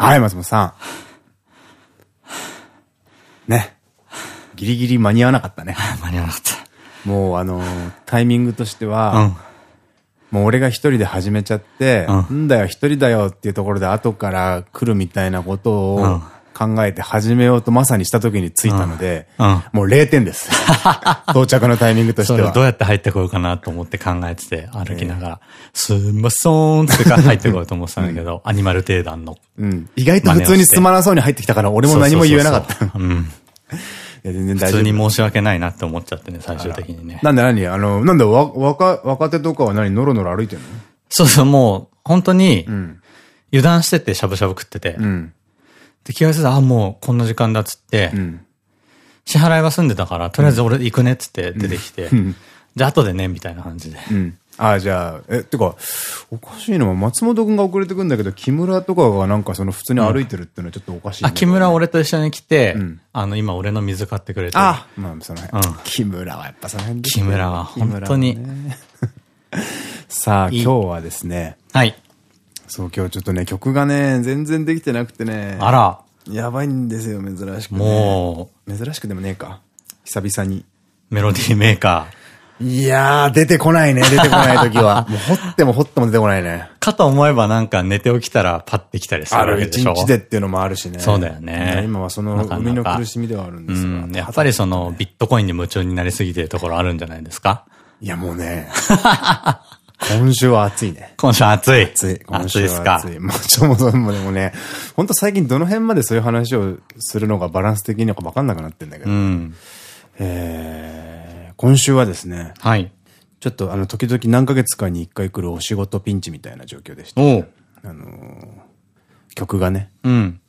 はい、松本さん。ね。ギリギリ間に合わなかったね。間に合わなかった。もうあのー、タイミングとしては、うん。もう俺が一人で始めちゃって、うんんだよ一人だよっていうところで後から来るみたいなことをうん考えて始めようとまさにした時に着いたので、うんうんもう0点です。到着のタイミングとしてはど。うやって入ってこようかなと思って考えてて、歩きながら、すんまそーんってか入ってこようと思ってたんだけど、アニマル定団の。うん。意外と普通にすまなそうに入ってきたから俺も何も言えなかった。全然大普丈夫。通に申し訳ないなって思っちゃってね、最終的にね。なんで何？あの、なんでわ若、若手とかは何？ノロノロ歩いてんの？そうそう、もう、本当に、ん油断してて、しゃぶしゃぶ食ってて。うん。で、気がついたら、あ、もうこんな時間だっつって、うん。支払いは済んでたから、とりあえず俺行くねっつって出てきて、じゃあ後でね、みたいな感じで。うん。ああ、じゃあ、え、てか、おかしいのは松本くんが遅れてくんだけど、木村とかがなんかその普通に歩いてるっていうのはちょっとおかしい、あ、木村俺と一緒に来て、んあの、今俺の水買ってくれて。あまあ、その辺。うん木村はやっぱその辺です木村は本当に さあ、今日はですね、はい。そう、今日ちょっとね、曲がね、全然できてなくてね、あら、やばいんですよ、珍しく、ね。も珍しくでもねえか。久々に。う、メロディーメーカー。いやー、出てこないね、出てこない時は。もう掘っても掘っても出てこないね。かと思えばなんか寝て起きたらパッて来たりするでしょ。日でっていうのもあるしね。そうだよね今はその生みの苦しみではあるんですが。うん。やっぱりそのビットコインに夢中になりすぎてるところあるんじゃないですか？いやもうね、今週は暑いね。今週暑い。暑い。今暑週いですかは暑い。もうちょもそもでもね、ほんと最近どの辺までそういう話をするのがバランス的にのか分かんなくなってんだけど。うん。えー、今週はですね、はい。ちょっとあの、時々何ヶ月かに一回来るお仕事ピンチみたいな状況でして。あのー曲がね、うん。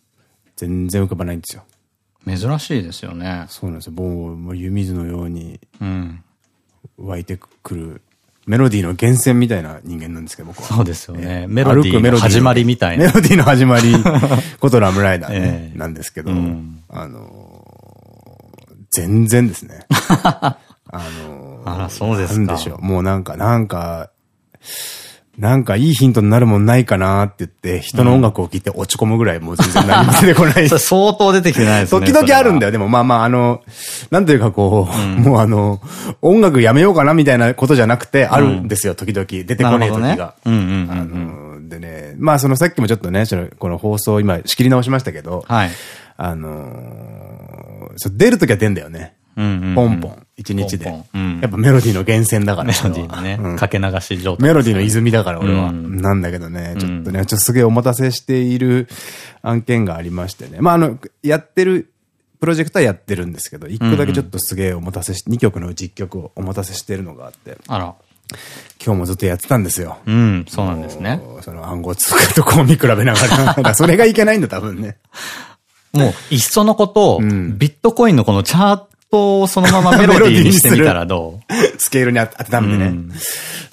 全然浮かばないんですよ。珍しいですよね。そうなんですよ。もう、もう湯水のようにうん。湧いてくる、メロディーの源泉みたいな人間なんですけど、僕は。そうですよね。えーメロディーの始まりみたいな。メロディーの始まり、ことラムライダー、なんですけど、うんあのー全然ですね。あのーあらそうですかなんでしょう。もうなんか、なんか、なんかいいヒントになるもんないかなって言って、人の音楽を聴いて落ち込むぐらいもう全然何も出てこない。それ相当出てきてないですね。時々あるんだよ。よ。でもまあまあ、あの、なんというかこう、もうあの、音楽やめようかなみたいなことじゃなくて、あるんですよ、時々。出てこない時が。ねうんうんうんうんあの、でね、まあそのさっきもちょっとね、そのこの放送今仕切り直しましたけど、はい。あの出るときは出んだよね。ポンポン、一日で。やっぱメロディーの源泉だから。メロディーのね、うんかけ流し状態。メロディーの泉だから俺は。うんなんだけどね、ちょっとね、ちょっとすげえお待たせしている案件がありましてね。まああの、やってる、プロジェクトはやってるんですけど、一個だけちょっとすげえお待たせし、2曲のうち1曲をお待たせしてるのがあって、あら。今日もずっとやってたんですよ。うん、そうなんですね。その暗号通貨とこう見比べながら。それがいけないんだ、多分ね。もう、いっそのこと、んビットコインのこのチャートをそのままメロディーにしてみたらどう？スケールに当てたんでね。うん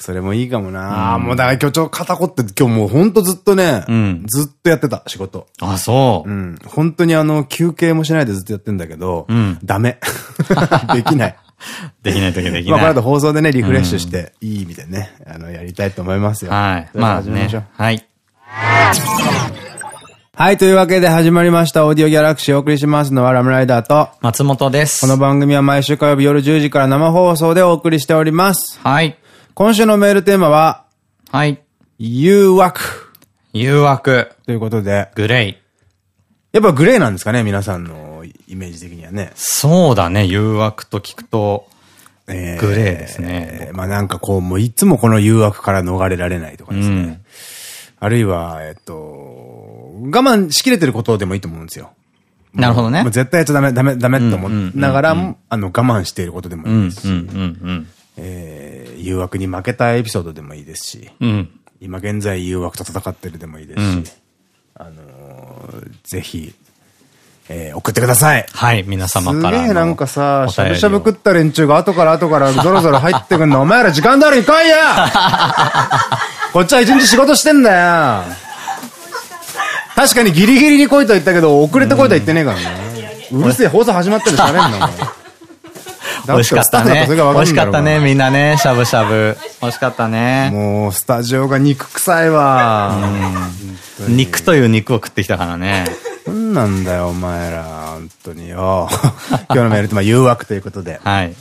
それもいいかもな、もうだから今日ちょ、肩こって今日もうほんとずっとね、んずっとやってた、仕事。あ、そうう。ん。本当にあの、休憩もしないでずっとやってんだけど、んダメ。できない。できないときできまあ、この放送でね、リフレッシュして、いい意味でね、あの、やりたいと思いますよ。はい。まあね始めましょう。。はい。はい、というわけで始まりました、オーディオギャラクシーをお送りしますのはラムライダーと、松本です。この番組は毎週火曜日夜10時から生放送でお送りしております。はい。今週のメールテーマは、はい。誘惑誘惑。ということで、グレイ。やっぱグレーなんですかね、皆さんのイメージ的にはね。そうだね、誘惑と聞くと、えーグレーですねえーまあなんかこう、もういつもこの誘惑から逃れられないとかですね。うんあるいは、えっと、我慢しきれてることでもいいと思うんですよ。なるほどね絶対やっちゃダメ、ダメ、ダメと思うんうんうんうんいながらも、あの、我慢していることでもいいですし、うん、えー誘惑に負けたエピソードでもいいですし、うん。うん。今現在誘惑と戦ってるでもいいですし、うんあのーぜひ、えー送ってください。はい、皆様すからの。げえなんかさ、しゃぶしゃぶ食った連中が後から後からゾロゾロ入ってくんの。お前ら時間通りに来いや こっちは一日仕事してんだよ確かにギリギリに来いとは言ったけど、遅れて来いとは言ってねえからね。うるせえ、放送始まってるしゃべんな、美味しかったね。美味しかったね、みんなね、しゃぶしゃぶ。美味しかったね。もう、スタジオが肉臭いわ。肉という肉を食ってきたからね。なんなんだよ、お前ら。本当によ。今日のメールって、まあ、誘惑ということで。はい。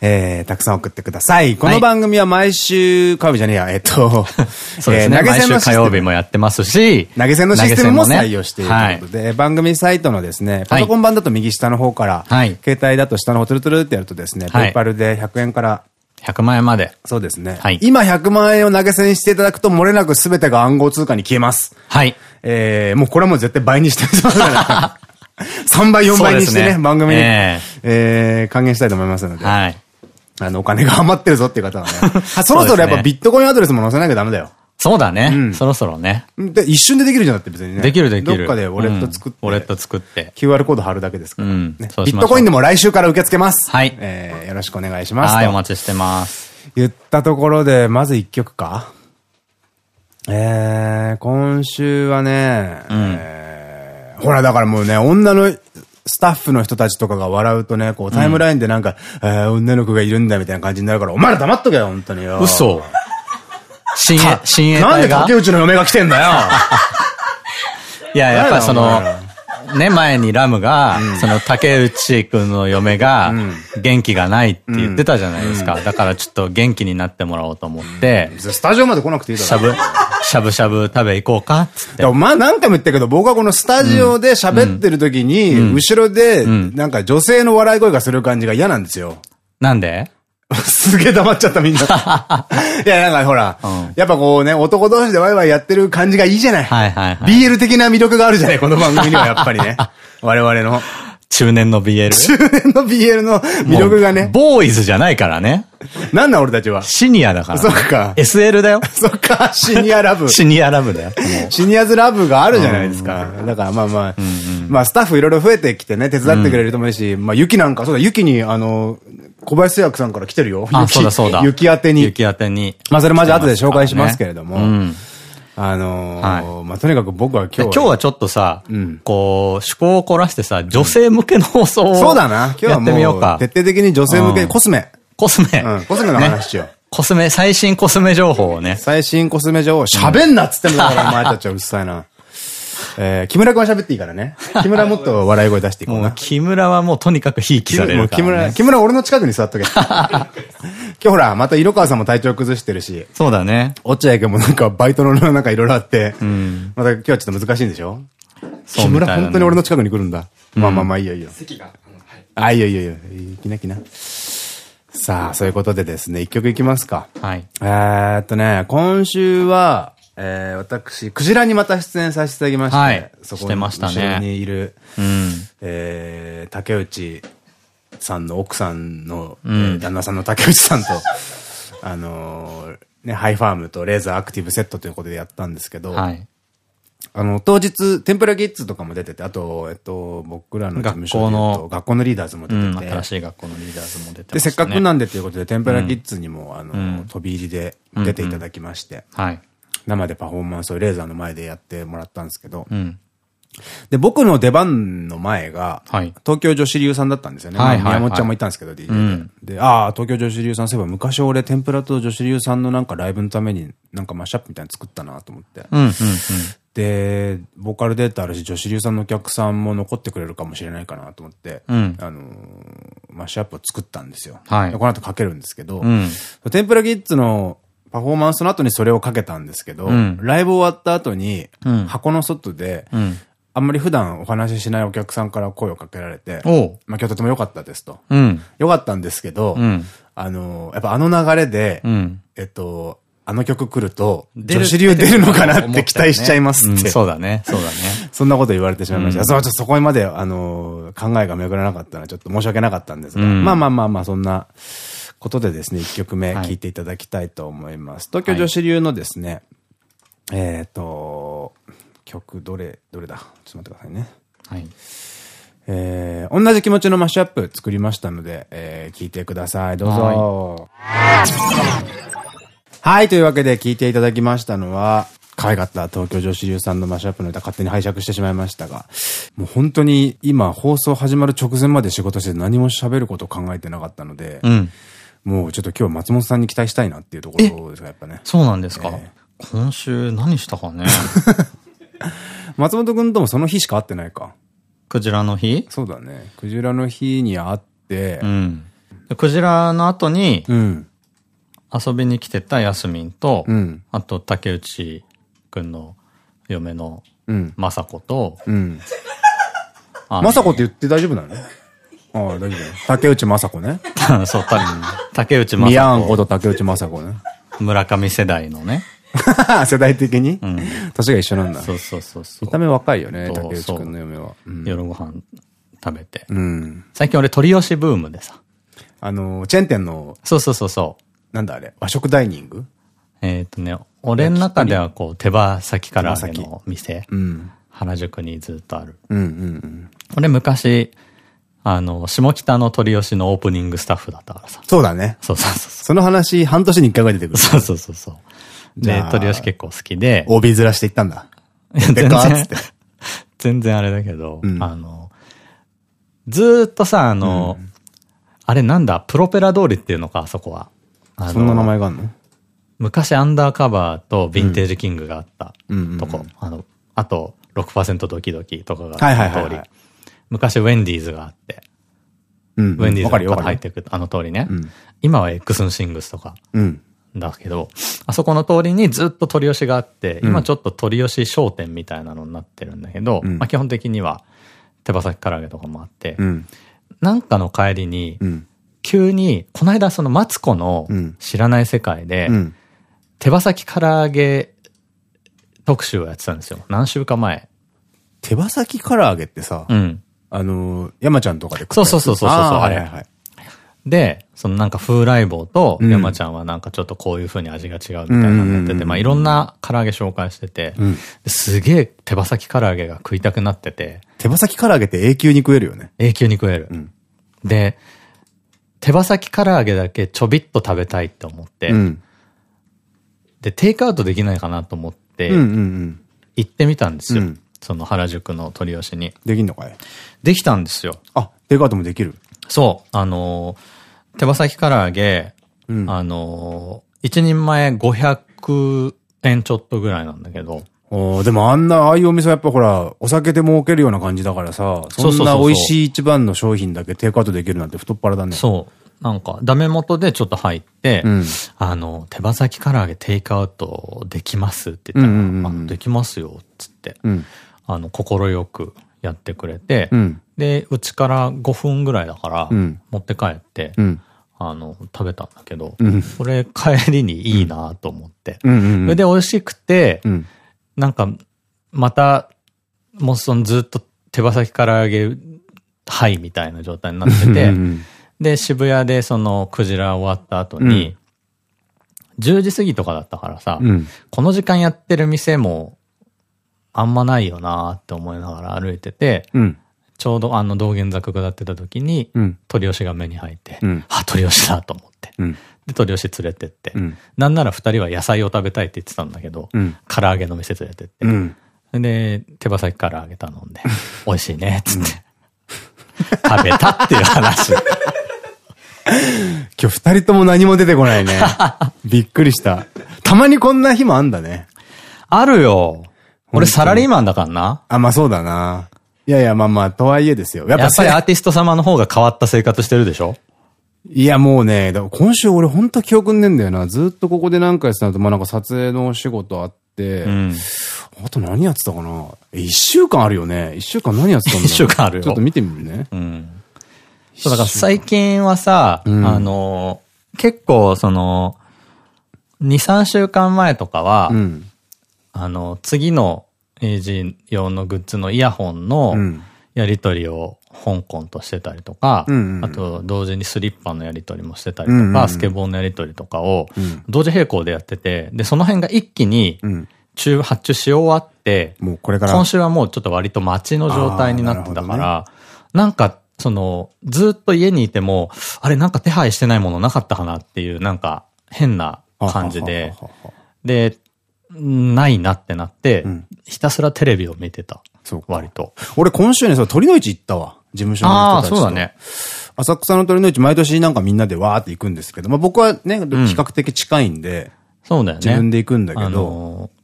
えー、たくさん送ってください。この番組は毎週、火曜日じゃねえや、えっと、そうですね。投げ銭の火曜日もやってますし、投げ銭のシステムも採用しているということで、番組サイトのですね、パソコン版だと右下の方から、携帯だと下の方トゥルトゥルってやるとですね、ペイパルで100円から100万円まで。そうですね。はい。今100万円を投げ銭していただくと、漏れなく全てが暗号通貨に消えます。はい。えー、もうこれはもう絶対倍にしてますから、3倍、4倍にしてね、番組に、ええ還元したいと思いますので。はい。あの、お金が余ってるぞっていう方はね。そろそろやっぱビットコインアドレスも載せなきゃダメだよ。そうだね。うん、そろそろね。で、一瞬でできるじゃんって別にね。できるできる。どっかでウォレット作って。ウォレット作って。QR コード貼るだけですから。うん。ビットコインでも来週から受け付けます。はい。えー、よろしくお願いします。はい、お待ちしてます。言ったところで、まず一曲か？えー、今週はね、うん、えー、ほらだからもうね、女のスタッフの人たちとかが笑うとね、こうタイムラインでなんか、うん、えー、女の子がいるんだみたいな感じになるから、お前ら黙っとけよ、本当によ。嘘。新鋭、新鋭なんで竹内の嫁が来てんだよ いや、やっぱその、ね、前にラムが、その竹内くんの嫁が、元気がないって言ってたじゃないですか。だからちょっと元気になってもらおうと思って。スタジオまで来なくていいだろ。しゃぶ、しゃぶしゃぶ食べ行こうかっつって。まあ何回も言ったけど、僕はこのスタジオで喋ってる時に、後ろで、なんか女性の笑い声がする感じが嫌なんですよ。なんで？すげえ黙っちゃったみんな。いや、なんかほら、うん、やっぱこうね、男同士でワイワイやってる感じがいいじゃない。はいはいはい。BL 的な魅力があるじゃない、この番組にはやっぱりね。我々の。中年の BL? 中年の BL の魅力がね。ボーイズじゃないからね。なんだ俺たちは。シニアだから、そっか。SL だよ。そっか、シニアラブ。シニアラブだよ。シニアズラブがあるじゃないですか。だからまあまあ、まあスタッフいろいろ増えてきてね、手伝ってくれる人もいるし、まあ雪なんか、そうだ、雪にあの、小林製薬さんから来てるよ。あ、そうだそうだ。雪当てに。雪当てに。まあそれマジ後で紹介しますけれども。あのー、まあ、とにかく僕は今日今日はちょっとさ、こう、趣向を凝らしてさ、女性向けの放送を、そうだな。今日はもう、徹底的に女性向け、コスメ。コスメ。うん、コスメの話しよう。コスメ、最新コスメ情報をね。最新コスメ情報、喋んなっつってんだから、お前たちはうるさいな。えー、木村君は喋っていいからね。木村もっと笑い声出していこうな。木村はもうとにかくひいきされるから、ね、木村、木村俺の近くに座っとけ。今日ほら、また色川さんも体調崩してるし。そうだね。落合君もなんかバイトのなんかいろいろあって、うん、また今日はちょっと難しいんでしょ？木村本当に俺の近くに来るんだ。まあまあまあいいよいいよ。席が。あ、いいよいいよいいよ。きなきな。さあ、そういうことでですね、一曲いきますか。はい。えっとね、今週は、えー、私、クジラにまた出演させていただきまして、はい、そこに後ろにいる、うん、えー、竹内さんの奥さんの、うん、えー、旦那さんの竹内さんと、あのー、ね、ハイファームとレーザーアクティブセットということでやったんですけど、はい、あの、当日、天ぷらキッズとかも出てて、あと、えっと、僕らの事務所の学校のリーダーズも出てて、うん、新しい学校のリーダーズも出てて、ね、で、せっかくなんでということで、天ぷらキッズにも、あの、飛び入りで出ていただきまして、はい。生でパフォーマンスをレーザーの前でやってもらったんですけど、うん、で、僕の出番の前が、はい、東京女子流さんだったんですよね。宮本ちゃんもいたんですけど、DJ で。うん、で、ああ、東京女子流さん、そういえば昔俺、天ぷらと女子流さんのなんかライブのためになんかマッシュアップみたいなの作ったなと思って。で、ボーカルデータあるし、女子流さんのお客さんも残ってくれるかもしれないかなと思って、うん、あのー、マッシュアップを作ったんですよ。はい、この後かけるんですけど、うん、天ぷらキッズのパフォーマンスの後にそれをかけたんですけど、うん、ライブ終わった後に、箱の外で、あんまり普段お話ししないお客さんから声をかけられて、まあ今日とても良かったですと。良かったんですけど、あの、やっぱあの流れで、えっと、あの曲来ると、女子流出るのかなって期待しちゃいますって。そうだね、そうだね。そんなこと言われてしまいました。そう、ちょっとそこまで、あの、考えが巡らなかったのはちょっと申し訳なかったんですが、まあまあまあまあ、そんな、ことでですね、1曲目聴いていただきたいと思います。東京女子流のですね、はい、えっと、曲どれ、どれだ？ちょっと待ってくださいね。はい。えー、同じ気持ちのマッシュアップ作りましたので、えー、聞いてください。どうぞ。はい、はい、というわけで聞いていただきましたのは、可愛かった東京女子流さんのマッシュアップの歌勝手に拝借してしまいましたが、もう本当に今放送始まる直前まで仕事して何も喋ることを考えてなかったので、うん、もうちょっと今日松本さんに期待したいなっていうところですが、やっぱね。そうなんですか、えー、今週何したかね？松本くんともその日しか会ってないか。クジラの日？そうだね。クジラの日に会って、うん。クジラの後に、うん。遊びに来てたヤスミンと、うん、あと竹内くんの嫁の、うん、雅子と、うん。雅子って言って大丈夫なの？ああ、大丈夫竹内雅子ね。そう、竹内雅子。宮んこと竹内雅子ね。村上世代のね。世代的に、うん、年が一緒なんだ。そうそうそう見た目若いよね、竹内くんの嫁は。夜ご飯食べて。うん、最近俺鳥吉ブームでさ。あの、チェーン店の。そうそうそうそう。なんだあれ？和食ダイニング？えっとね、俺の中ではこう、手羽先から揚げの店。うん、原宿にずっとある。俺昔、あの、下北の鳥吉のオープニングスタッフだったからさ。そうだね。そうそうそう。その話、半年に一回が出てくる。そうそうそうそう。で、鳥吉結構好きで。帯ずらしていったんだ。全然、全然あれだけど、うん、あの、ずっとさ、あの、うん、あれなんだ、プロペラ通りっていうのか、あそこは。そんな名前があるの？昔アンダーカバーとヴィンテージキングがあったとこ。あの、あと6%ドキドキとかがあった通り。昔ウェンディーズがあって。ウェンディーズから入っていく、あの通りね。今は X ンシングスとか。だけど、あそこの通りにずっと鳥吉があって、今ちょっと鳥吉商店みたいなのになってるんだけど、まあ基本的には手羽先唐揚げとかもあって、なんかの帰りに、急に、この間そのマツコの知らない世界で、手羽先唐揚げ特集をやってたんですよ。何週か前。手羽先唐揚げってさ、うん、あの、山ちゃんとかで食ったそうそうそうそうそう、はいはいはい。で、そのなんか風来坊と山ちゃんはなんかちょっとこういう風に味が違うみたいなのやってて、まあいろんな唐揚げ紹介してて、うん、すげえ手羽先唐揚げが食いたくなってて。手羽先唐揚げって永久に食えるよね。永久に食える。うん、で、手羽先唐揚げだけちょびっと食べたいって思って、うん、で、テイクアウトできないかなと思って、行ってみたんですよ。その原宿の鳥吉に。できんのかい？できたんですよ。あ、テイクアウトもできる？そう。あのー、手羽先唐揚げ、うん、あのー、一人前500円ちょっとぐらいなんだけど、でもあんな、ああいうお店はやっぱほら、お酒で儲けるような感じだからさ、そんな美味しい一番の商品だけテイクアウトできるなんて太っ腹だね。そう。なんか、ダメ元でちょっと入って、うん、あの、手羽先唐揚げテイクアウトできますって言ったら、あ、できますよ、つって、うん、あの、心よくやってくれて、うん、で、うちから5分ぐらいだから、持って帰って、あの、食べたんだけど、これ帰りにいいなと思って。それで美味しくて、なんか、また、もうそのずっと手羽先唐揚げ、はいみたいな状態になってて、で、渋谷でそのクジラ終わった後に、うん、10時過ぎとかだったからさ、うん、この時間やってる店も、あんまないよなって思いながら歩いてて、うん、ちょうどあの道玄坂下ってた時に、鳥吉が目に入って、あ、鳥吉だと思って。で、鳥吉連れてって。なんなら二人は野菜を食べたいって言ってたんだけど、唐揚げの店連れてって。で、手羽先唐揚げ頼んで、美味しいね、っつって。食べたっていう話。今日二人とも何も出てこないね。びっくりした。たまにこんな日もあんだね。あるよ。俺サラリーマンだからな。あ、まあそうだな。いやいや、まあまあ、とはいえですよ。やっぱやっぱりアーティスト様の方が変わった生活してるでしょ？いや、もうね、今週俺ほんと記憶ねえんだよな。ずっとここで何回やってたのと、まあなんか撮影のお仕事あって、うん、あと何やってたかな？一週間あるよね。一週間何やってたんだ一週間あるよ。ちょっと見てみるね。うん。そう、だから最近はさ、うん、あの、結構その、2、3週間前とかは、うん、あの、次の AG 用のグッズのイヤホンのやり取りを香港としてたりとか、あと同時にスリッパのやり取りもしてたりとか、スケボーのやり取りとかを同時並行でやってて、で、その辺が一気に中、発注し終わって、もうこれから。今週はもうちょっと割と待ちの状態になってたから、なね、なんか、その、ずっと家にいても、あれなんか手配してないものなかったかなっていう、なんか変な感じで、で、ないなってなって、ひたすらテレビを見てた。そうか割と。俺今週ね、そう、鳥の市行ったわ。事務所のああ、人たちと。そうだね。浅草の鳥の市毎年なんかみんなでわーって行くんですけど、まあ僕はね、比較的近いんで、そうだよね。自分で行くんだけど、あのー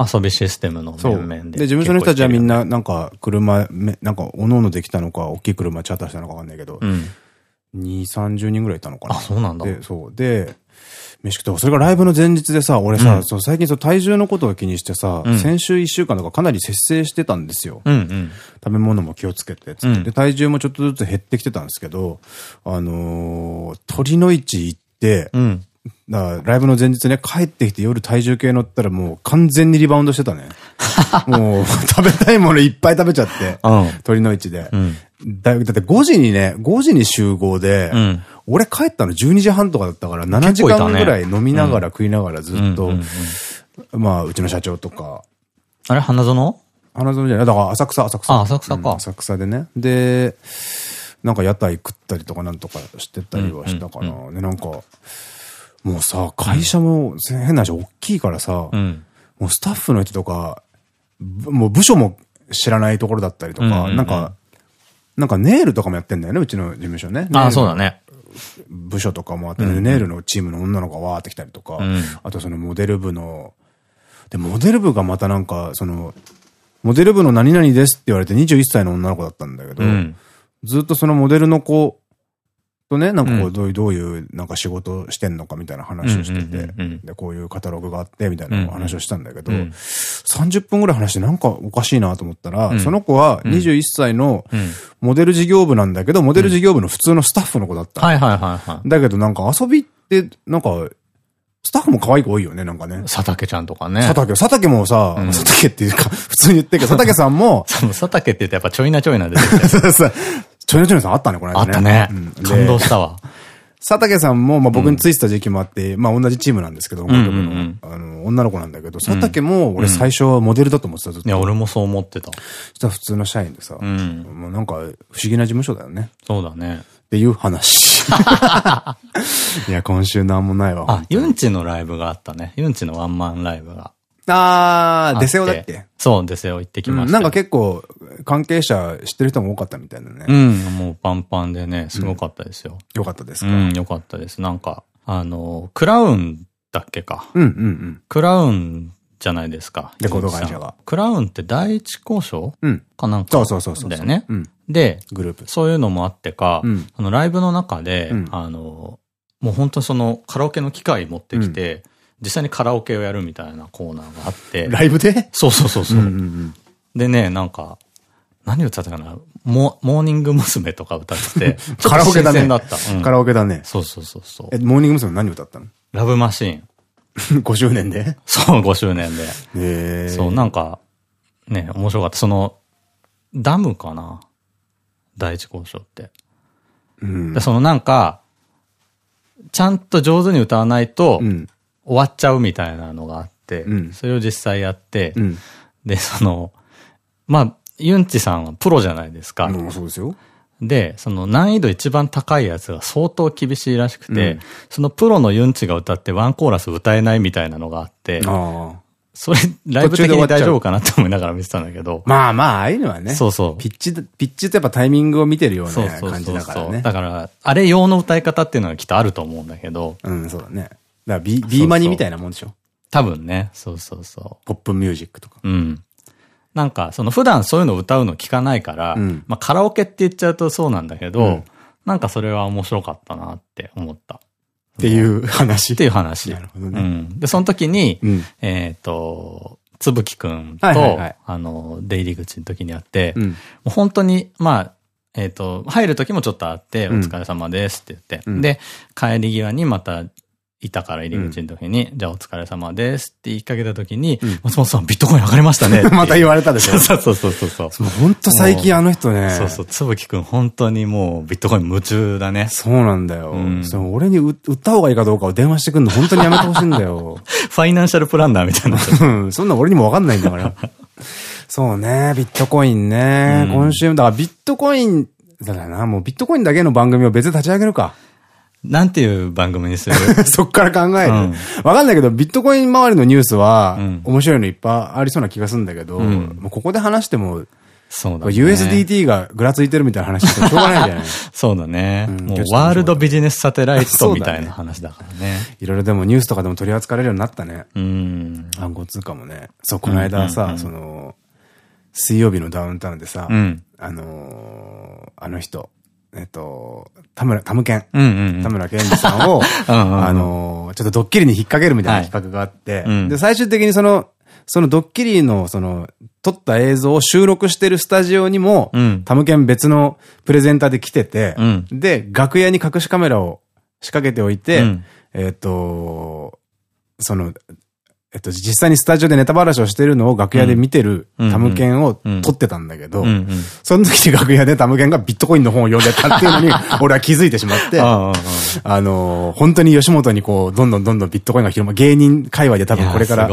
遊びシステムの。面々で。で、事務所の人たちはみんな、な、なんか、車、めなんか、おのおのできたのか、大きい車チャーターしたのかわかんないけど、うん。2、30人ぐらいいたのかな。あそうなんだで、そう。で、飯食って、それがライブの前日でさ、俺さ、うんそう最近そう体重のことを気にしてさ、うん先週1週間とかかなり節制してたんですよ。食べ物も気をつけて、つって。うんで、体重もちょっとずつ減ってきてたんですけど、あのー鳥の市行って、うん。だライブの前日ね、帰ってきて夜体重計乗ったらもう完全にリバウンドしてたね。もう食べたいものいっぱい食べちゃって、うん。鳥の市で。うん。だだって5時にね、5時に集合で、うん俺帰ったの12時半とかだったから、7時間ぐらい飲みながら食いながらずっと、まあ、うちの社長とか、あれ花園？花園じゃない、だから浅草、浅草。あ浅草かうん浅草でね。で、なんか屋台食ったりとかなんとかしてたりはしたかな。で、なんか、もうさ、会社も変な話、大きいからさ、うん。もうスタッフの人とか、ぶもう部署も知らないところだったりとか、なんか、なんかネイルとかもやってんだよね、うちの事務所ね。ああ、そうだだね。部署とかもあって、うんうんネイルのチームの女の子がわーって来たりとか、うんあとそのモデル部の、で、モデル部がまたなんか、その、モデル部の何々ですって言われて21歳の女の子だったんだけど、うん。ずっとそのモデルの子とね、なんかこうう、どういう、どういう、なんか仕事をしてんのかみたいな話をしててで、こういうカタログがあって、みたいな話をしたんだけど、うん30分ぐらい話してなんかおかしいなと思ったら、うんその子は21歳のうん。モデル事業部なんだけど、モデル事業部の普通のスタッフの子だったの。はいはいはいはい。だけどなんか遊びって、なんか、スタッフも可愛い子多いよね、なんかね。佐竹ちゃんとかね。佐竹、佐竹もさ、うん佐竹っていうか、普通に言ってるけど、佐竹さんも、佐竹って言ってやっぱちょいなちょいな出てて。そうそうちょいのちょいのさんあったね、この間ね。あったねうん。で感動したわ。佐竹さんも、まあ僕についてた時期もあって、まあ同じチームなんですけど、あの、女の子なんだけど、佐竹も俺最初はモデルだと思ってた、ずっと。いや、俺もそう思ってた。そしたら普通の社員でさ、うん。もうなんか不思議な事務所だよね。そうだね。っていう話。いや、今週なんもないわ。あ、ユンチのライブがあったね。ユンチのワンマンライブが。あー、あデセオだっけ？そう、デセオ行ってきました。うんなんか結構、関係者知ってる人も多かったみたいなね。うん、もうパンパンでね、すごかったですよ。よかったですか？うん、よかったです。なんか、あの、クラウンだっけか。うんうんうん。クラウンじゃないですか。レコード会社がクラウンって第一交渉うん。かなんか。そうそうそうそう。だよね。うん。で、グループ。そういうのもあってか、うんあの、ライブの中で、うんあの、もう本当にそのカラオケの機械持ってきて、実際にカラオケをやるみたいなコーナーがあって。ライブで？そうそうそうそう。でね、なんか、何歌ってたかな？モモーニング娘。とか歌ってて、カラオケだねカラオケだね。そうそうそうそうえ、。モーニング娘。何歌ったの？ラブマシーン。?5 周年で？そう、5周年で。へそう、なんか、ね、面白かった。その、ダムかな？第一交渉って。うんで、そのなんか、ちゃんと上手に歌わないと、うん。終わっちゃうみたいなのがあって、うんそれを実際やって、うん。で、その、まあ、ユンチさんはプロじゃないですか。そうですよ。で、その難易度一番高いやつが相当厳しいらしくて、うんそのプロのユンチが歌ってワンコーラス歌えないみたいなのがあって。それ、ライブ的に大丈夫かなって思いながら見てたんだけど、まあまあ、ああいうのはね。そうそう。ピッチ、ピッチってやっぱタイミングを見てるようそうそうな感じそうそう。だからね。だから、あれ用の歌い方っていうのがきっとあると思うんだけど、うん、そうだね。だからビ、ビーマニみたいなもんでしょ？多分ね、そうそうそポップミュージックとか。う。うん。なんか、その普段そういうの歌うの聞かないから、うんまあカラオケって言っちゃうとそうなんだけど、うんなんかそれは面白かったなって思った。っていう話。っていう話。なるほどねうん。で、その時に、うん。えっと、つぶきくんとはい、あの、出入り口の時に会って、もうん。う本当に、まあ、えっと、入る時もちょっと会って、おうん疲れ様ですって言って、うんで、帰り際にまた、いたから入り口の時に、じゃあお疲れ様ですって言いかけた時に、うん松本さんビットコイン上がりましたね。また言われたでしょ そうそうそうそうそう。もうほんと最近あの人ね。そうそう、つぶきくん本当にもうビットコイン夢中だね。そうなんだよ。うんその俺に売売った方がいいかどうかを電話してくんの本当にやめてほしいんだよ。ファイナンシャルプランナーみたいな。うんそんな俺にもわかんないんだから。そうね、ビットコインね。うん今週、だからビットコイン、だからな、もうビットコインだけの番組を別で立ち上げるか。なんていう番組にする？そっから考える。わ、かんないけど、ビットコイン周りのニュースは、面白いのいっぱいありそうな気がするんだけど、もうここで話しても、そうだ、ね。USDT がぐらついてるみたいな話してしょうがないじゃない そうだね。もうワールドビジネスサテライトみたいな話だからね。いろいろでもニュースとかでも取り扱われるようになったね。うん。暗号通貨もね。そう、この間さ、その、水曜日のダウンタウンでさ、あのあの人、えっと、田村、田村健。田村健二さんを、あのちょっとドッキリに引っ掛けるみたいな企画があって、で、最終的にその、そのドッキリの、その、撮った映像を収録してるスタジオにも、うん、タムケン別のプレゼンターで来てて、うん、で、楽屋に隠しカメラを仕掛けておいて、うん、えっと、その、えっと、実際にスタジオでネタバラシをしてるのを楽屋で見てるタムケンを撮ってたんだけど、その時に楽屋でタムケンがビットコインの本を読んでたっていうのに、俺は気づいてしまって、あの、本当に吉本にこう、どんどんどんどんビットコインが広まる、芸人界隈で多分これから、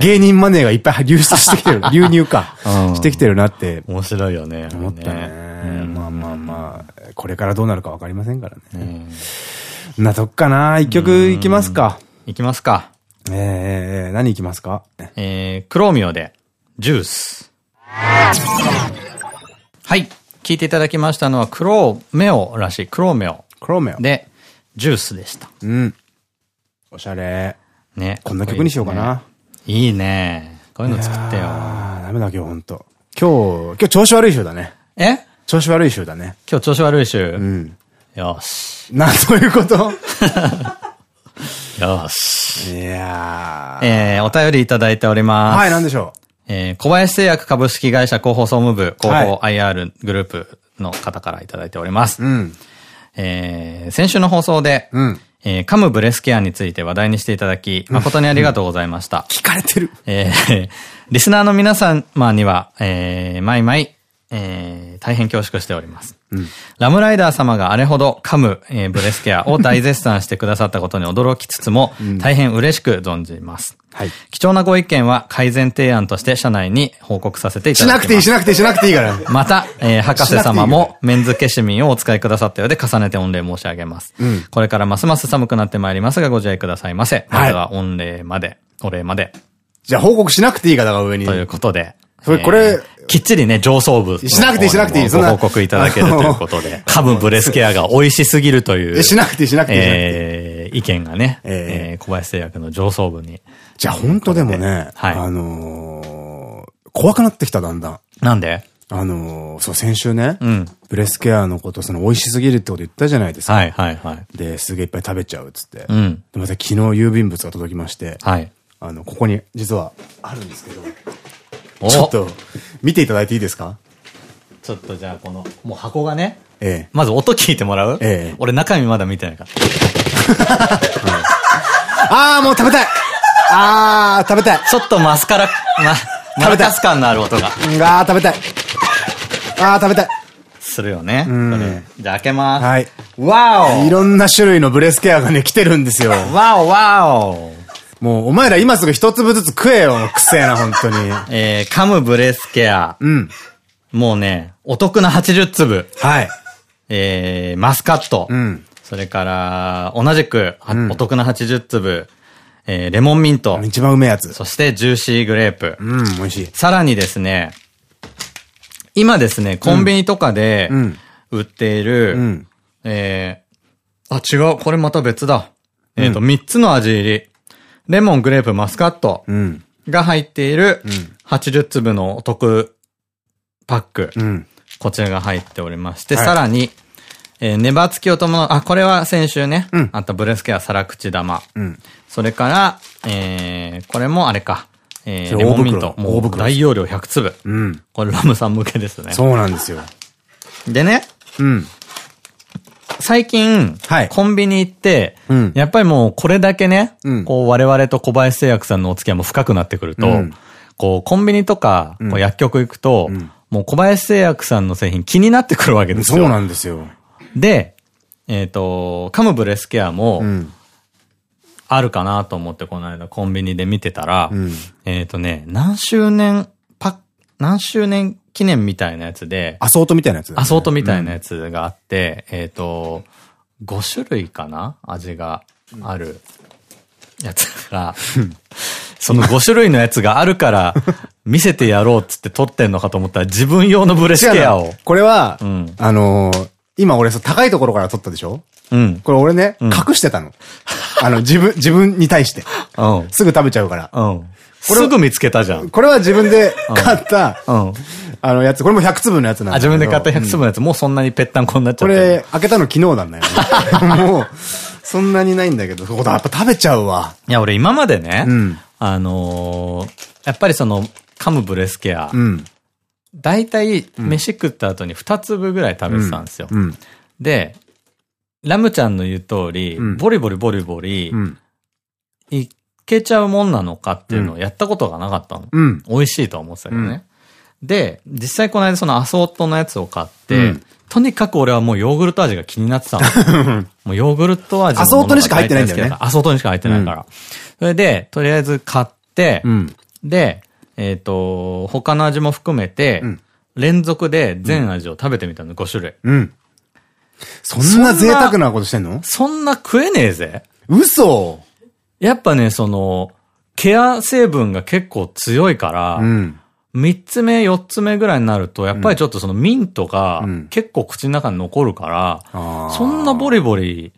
芸人マネーがいっぱい流出してきてる、流入か、してきてるなって。面白いよね。思ったね。まあまあまあ、これからどうなるかわかりませんからね。なとっかな一曲いきますか。いきますか。えー、何いきますか？えー、クローミオで、ジュース。はい。聞いていただきましたのは、クローメオらしい、クローメオ。クローメオ。で、ジュースでした。うん。おしゃれ。ね。こんな曲にしようかな。いいね。こういうの作ってよ。あダメだ今日ほんと。今日、今日調子悪い週だね。え？調子悪い週だね。今日調子悪い週？うん。よし。な、どういうこと？よし。いやー。えー、お便りいただいております。はい、なんでしょう？えー、小林製薬株式会社広報総務部広報 IR グループの方からいただいております。うん。えー、先週の放送で、うん。えー、カムブレスケアについて話題にしていただき、誠にありがとうございました。聞かれてる。えー、リスナーの皆様には、えー、マイマイ、えー、大変恐縮しております。うん、ラムライダー様があれほど噛む、えー、ブレスケアを大絶賛してくださったことに驚きつつも、うん、大変嬉しく存じます。はい、貴重なご意見は改善提案として社内に報告させていただきます。しなくていい、しなくていい、しなくていいから。また、えー、博士様もメンズ消しミンをお使いくださったようで重ねて御礼申し上げます。うん、これからますます寒くなってまいりますがご自愛くださいませ。まずは御礼まで、お礼まで。じゃあ報告しなくていいか、だから上に。ということで。それ、これ、きっちりね、上層部。しなくていい、しなくていい。ご報告いただけるということで。カムブレスケアが美味しすぎるという。しなくていい、しなくていい。え意見がね、え小林製薬の上層部に。じゃあ本当でもね、はい。あの怖くなってきた、だんだん。なんで？あのそう、先週ね、うん、ブレスケアのこと、その、美味しすぎるってこと言ったじゃないですか。はいはいはい。で、すげえいっぱい食べちゃうっつって。うん。で、また昨日郵便物が届きまして、はい。あの、ここに、実は、あるんですけど、ちょっと、見ていただいていいですか？ちょっとじゃあこの、もう箱がね、ええ、まず音聞いてもらう？ええ、俺中身まだ見てないから。ああ、もう食べたいああ、食べたいちょっとマスカラ、ま、マラカス感のある音が。ああ、食べたいああ、食べたいするよね。うん。じゃあ開けます。はい。わおいろんな種類のブレスケアがね、来てるんですよ。わおわおもう、お前ら今すぐ一粒ずつ食えよ、くせえな、本当に。えー、カムブレスケア。うん。もうね、お得な80粒。はい。えー、マスカット。うん。それから、同じく、お得な80粒。えー、レモンミント。一番うめえやつ。そして、ジューシーグレープ。うん、美味しい。さらにですね、今ですね、コンビニとかで、売っている、うん、えー、あ、違う、これまた別だ。えっと、3つの味入り。レモン、グレープ、マスカットが入っている80粒のお得パック。うん、こちらが入っておりまして、はい、さらに、えー、ネバつきを伴う、あ、これは先週ね、うん、あったブレスケア皿口玉。うん、それから、えー、これもあれか、えー、レモンミント。もう大容量100粒。うん、これラムさん向けですね。そうなんですよ。でね、うん。最近、はい、コンビニ行って、うん、やっぱりもうこれだけね、うん、こう我々と小林製薬さんのお付き合いも深くなってくると、うん、こうコンビニとか、こう薬局行くと、もう小林製薬さんの製品気になってくるわけですよ。そうなんですよ。で、えっ、ー、と、カムブレスケアも、あるかなと思ってこの間コンビニで見てたら、えっとね、何周年パ何周年記念みたいなやつで、アソートみたいなやつ、ね、アソートみたいなやつがあって、うん、えっと、5種類かな？味があるやつが、その5種類のやつがあるから、見せてやろうっつって撮ってんのかと思ったら自分用のブレスケアを。これは、んあのー今俺そう高いところから撮ったでしょ？うん。これ俺ね、隠してたの。あの、自分、自分に対して。うん。すぐ食べちゃうから。うん。すぐ見つけたじゃん。これは自分で買った、うん。あのやつ、これも100粒のやつなんあ、だけど。自分で買った100粒のやつ、もうそんなにぺったんこになっちゃってる。これ、開けたの昨日なんだよね。もう、そんなにないんだけど、そうだ、やっぱ食べちゃうわ。いや、俺今までね、うんあのーやっぱりその、噛むブレスケア、うん。大体、飯食った後に2粒ぐらい食べてたんですよ。うん。で、ラムちゃんの言う通り、うんボリボリボリボリ、うん。いけちゃうもんなのかっていうのをやったことがなかったの。うん。美味しいとは思ってたけどね。で、実際この間そのアソートのやつを買って、うんとにかく俺はもうヨーグルト味が気になってたの。もうヨーグルト味のアソートにしか入ってないんだよねアソートにしか入ってないから。それで、とりあえず買って、うん。で、えっ、と、他の味も含めて、ん連続で全味を食べてみたの、5種類。うん。そんな贅沢なことしてんの？そんな食えねえぜ。嘘やっぱね、その、ケア成分が結構強いから、うん。三つ目、四つ目ぐらいになると、やっぱりちょっとそのミントがうん結構口の中に残るから、そんなボリボリ、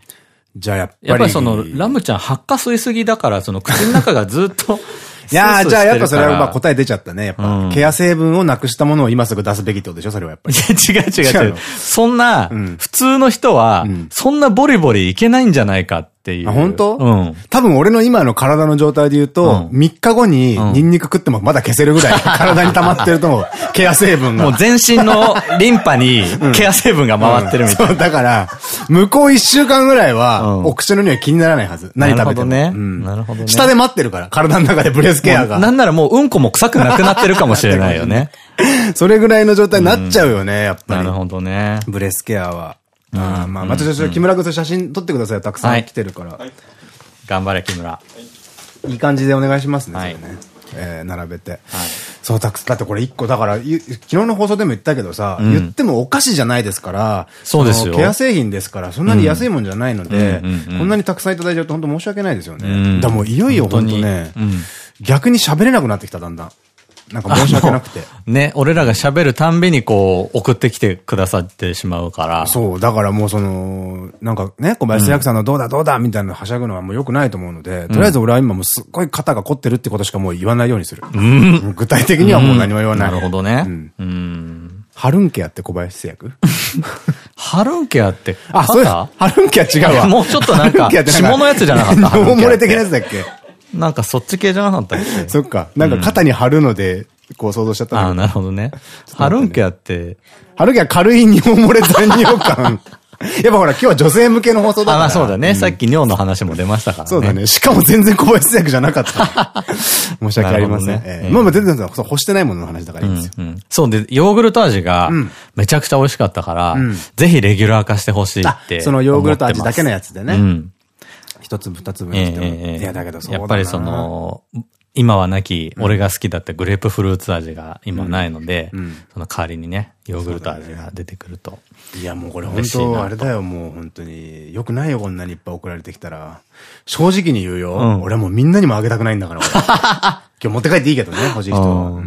じゃあやっぱり。やっぱりそのラムちゃん発火吸いすぎだから、その口の中がずっと いやー、じゃあやっぱそれはまあ答答え出ちゃったね。やっぱ、うんケア成分をなくしたものを今すぐ出すべきってことでしょそれはやっぱり。違う違う違う。そんな、ん普通の人はん、そんなボリボリいけないんじゃないかっていう。あ、本当？うん。多分俺の今の体の状態で言うと、うん3日後にうんニンニク食ってもまだ消せるぐらい 体に溜まってると思う。ケア成分が。もう全身のリンパに ケア成分が回ってるみたいな。そう、だから、向こう1週間ぐらいは、うんお口の匂い気にならないはず。何食べても。なるほどねうんなるほどね下で待ってるから、体の中でブレスケアが。なんならもううんこも臭くなくなってるかもしれないよね。それぐらいの状態になっちゃうよね、やっぱり。なるほどね。ブレスケアは。あーまあ、またちょっと木村君と写真撮ってください。たくさはい。ん来てるから。頑張れ、木村。い。い感じでお願いしますね、はい。それね。えー並べて。はい。そう、たくだってこれ一個、だから、ゆ昨日の放送でも言ったけどさ、ん。言ってもお菓子じゃないですから、そうですよ。のケア製品ですから、そんなに安いもんじゃないのでこんなにたくさんいただいちゃうと本当申し訳ないですようね。ん。だもういよいよ本当本ね。逆に喋れなくなってきた、だんだん。なんか申し訳なくて。ね、俺らが喋るたんびにこう、送ってきてくださってしまうから。そう、だからもうその、なんかね、小林製薬さんのどうだどうだみたいなのはしゃぐのはもう良くないと思うので、とりあえず俺は今もうすっごい肩が凝ってるってことしかもう言わないようにする。うん。具体的にはもう何も言わない。なるほどね。うんうん。ハルンケアって小林製薬？ハルンケアって、あ、そうや。ハルンケア違うわ。もうちょっとなんか下のやつじゃなかった？漏れ的なやつだっけ？なんかそっち系じゃなかったっけ？そっか。なんか肩に貼るので、こう想像しちゃったああ、の。なるほどね。ハルンケアって、ハルンケア軽い尿漏れ残尿感。やっぱほら、今日は女性向けの放送だあ、から。まあそうだね。さっき尿の話も出ましたからね。そうだね。しかも全然小林製薬じゃなかった。申し訳ありません。まあまあ全然そう干してないものの話だからいいんですよ。そうで、ヨーグルト味がんめちゃくちゃ美味しかったから、んぜひレギュラー化してほしいってあそのヨーグルト味だけのややつでうね。ん。一粒二粒えにしても。いや、だけどそうだなやっぱりそ、の、今はなき、俺が好きだったグレープフルーツ味が今ないので、うんその代わりにね、ヨーグルト味が出てくると。いやもうこれ本当あれだよ、もう本当に。よくないよ、こんなにいっぱい送られてきたら。正直に言うよ。うん俺はもうみんなにもあげたくないんだから、俺 今日持って帰っていいけどね、欲しい人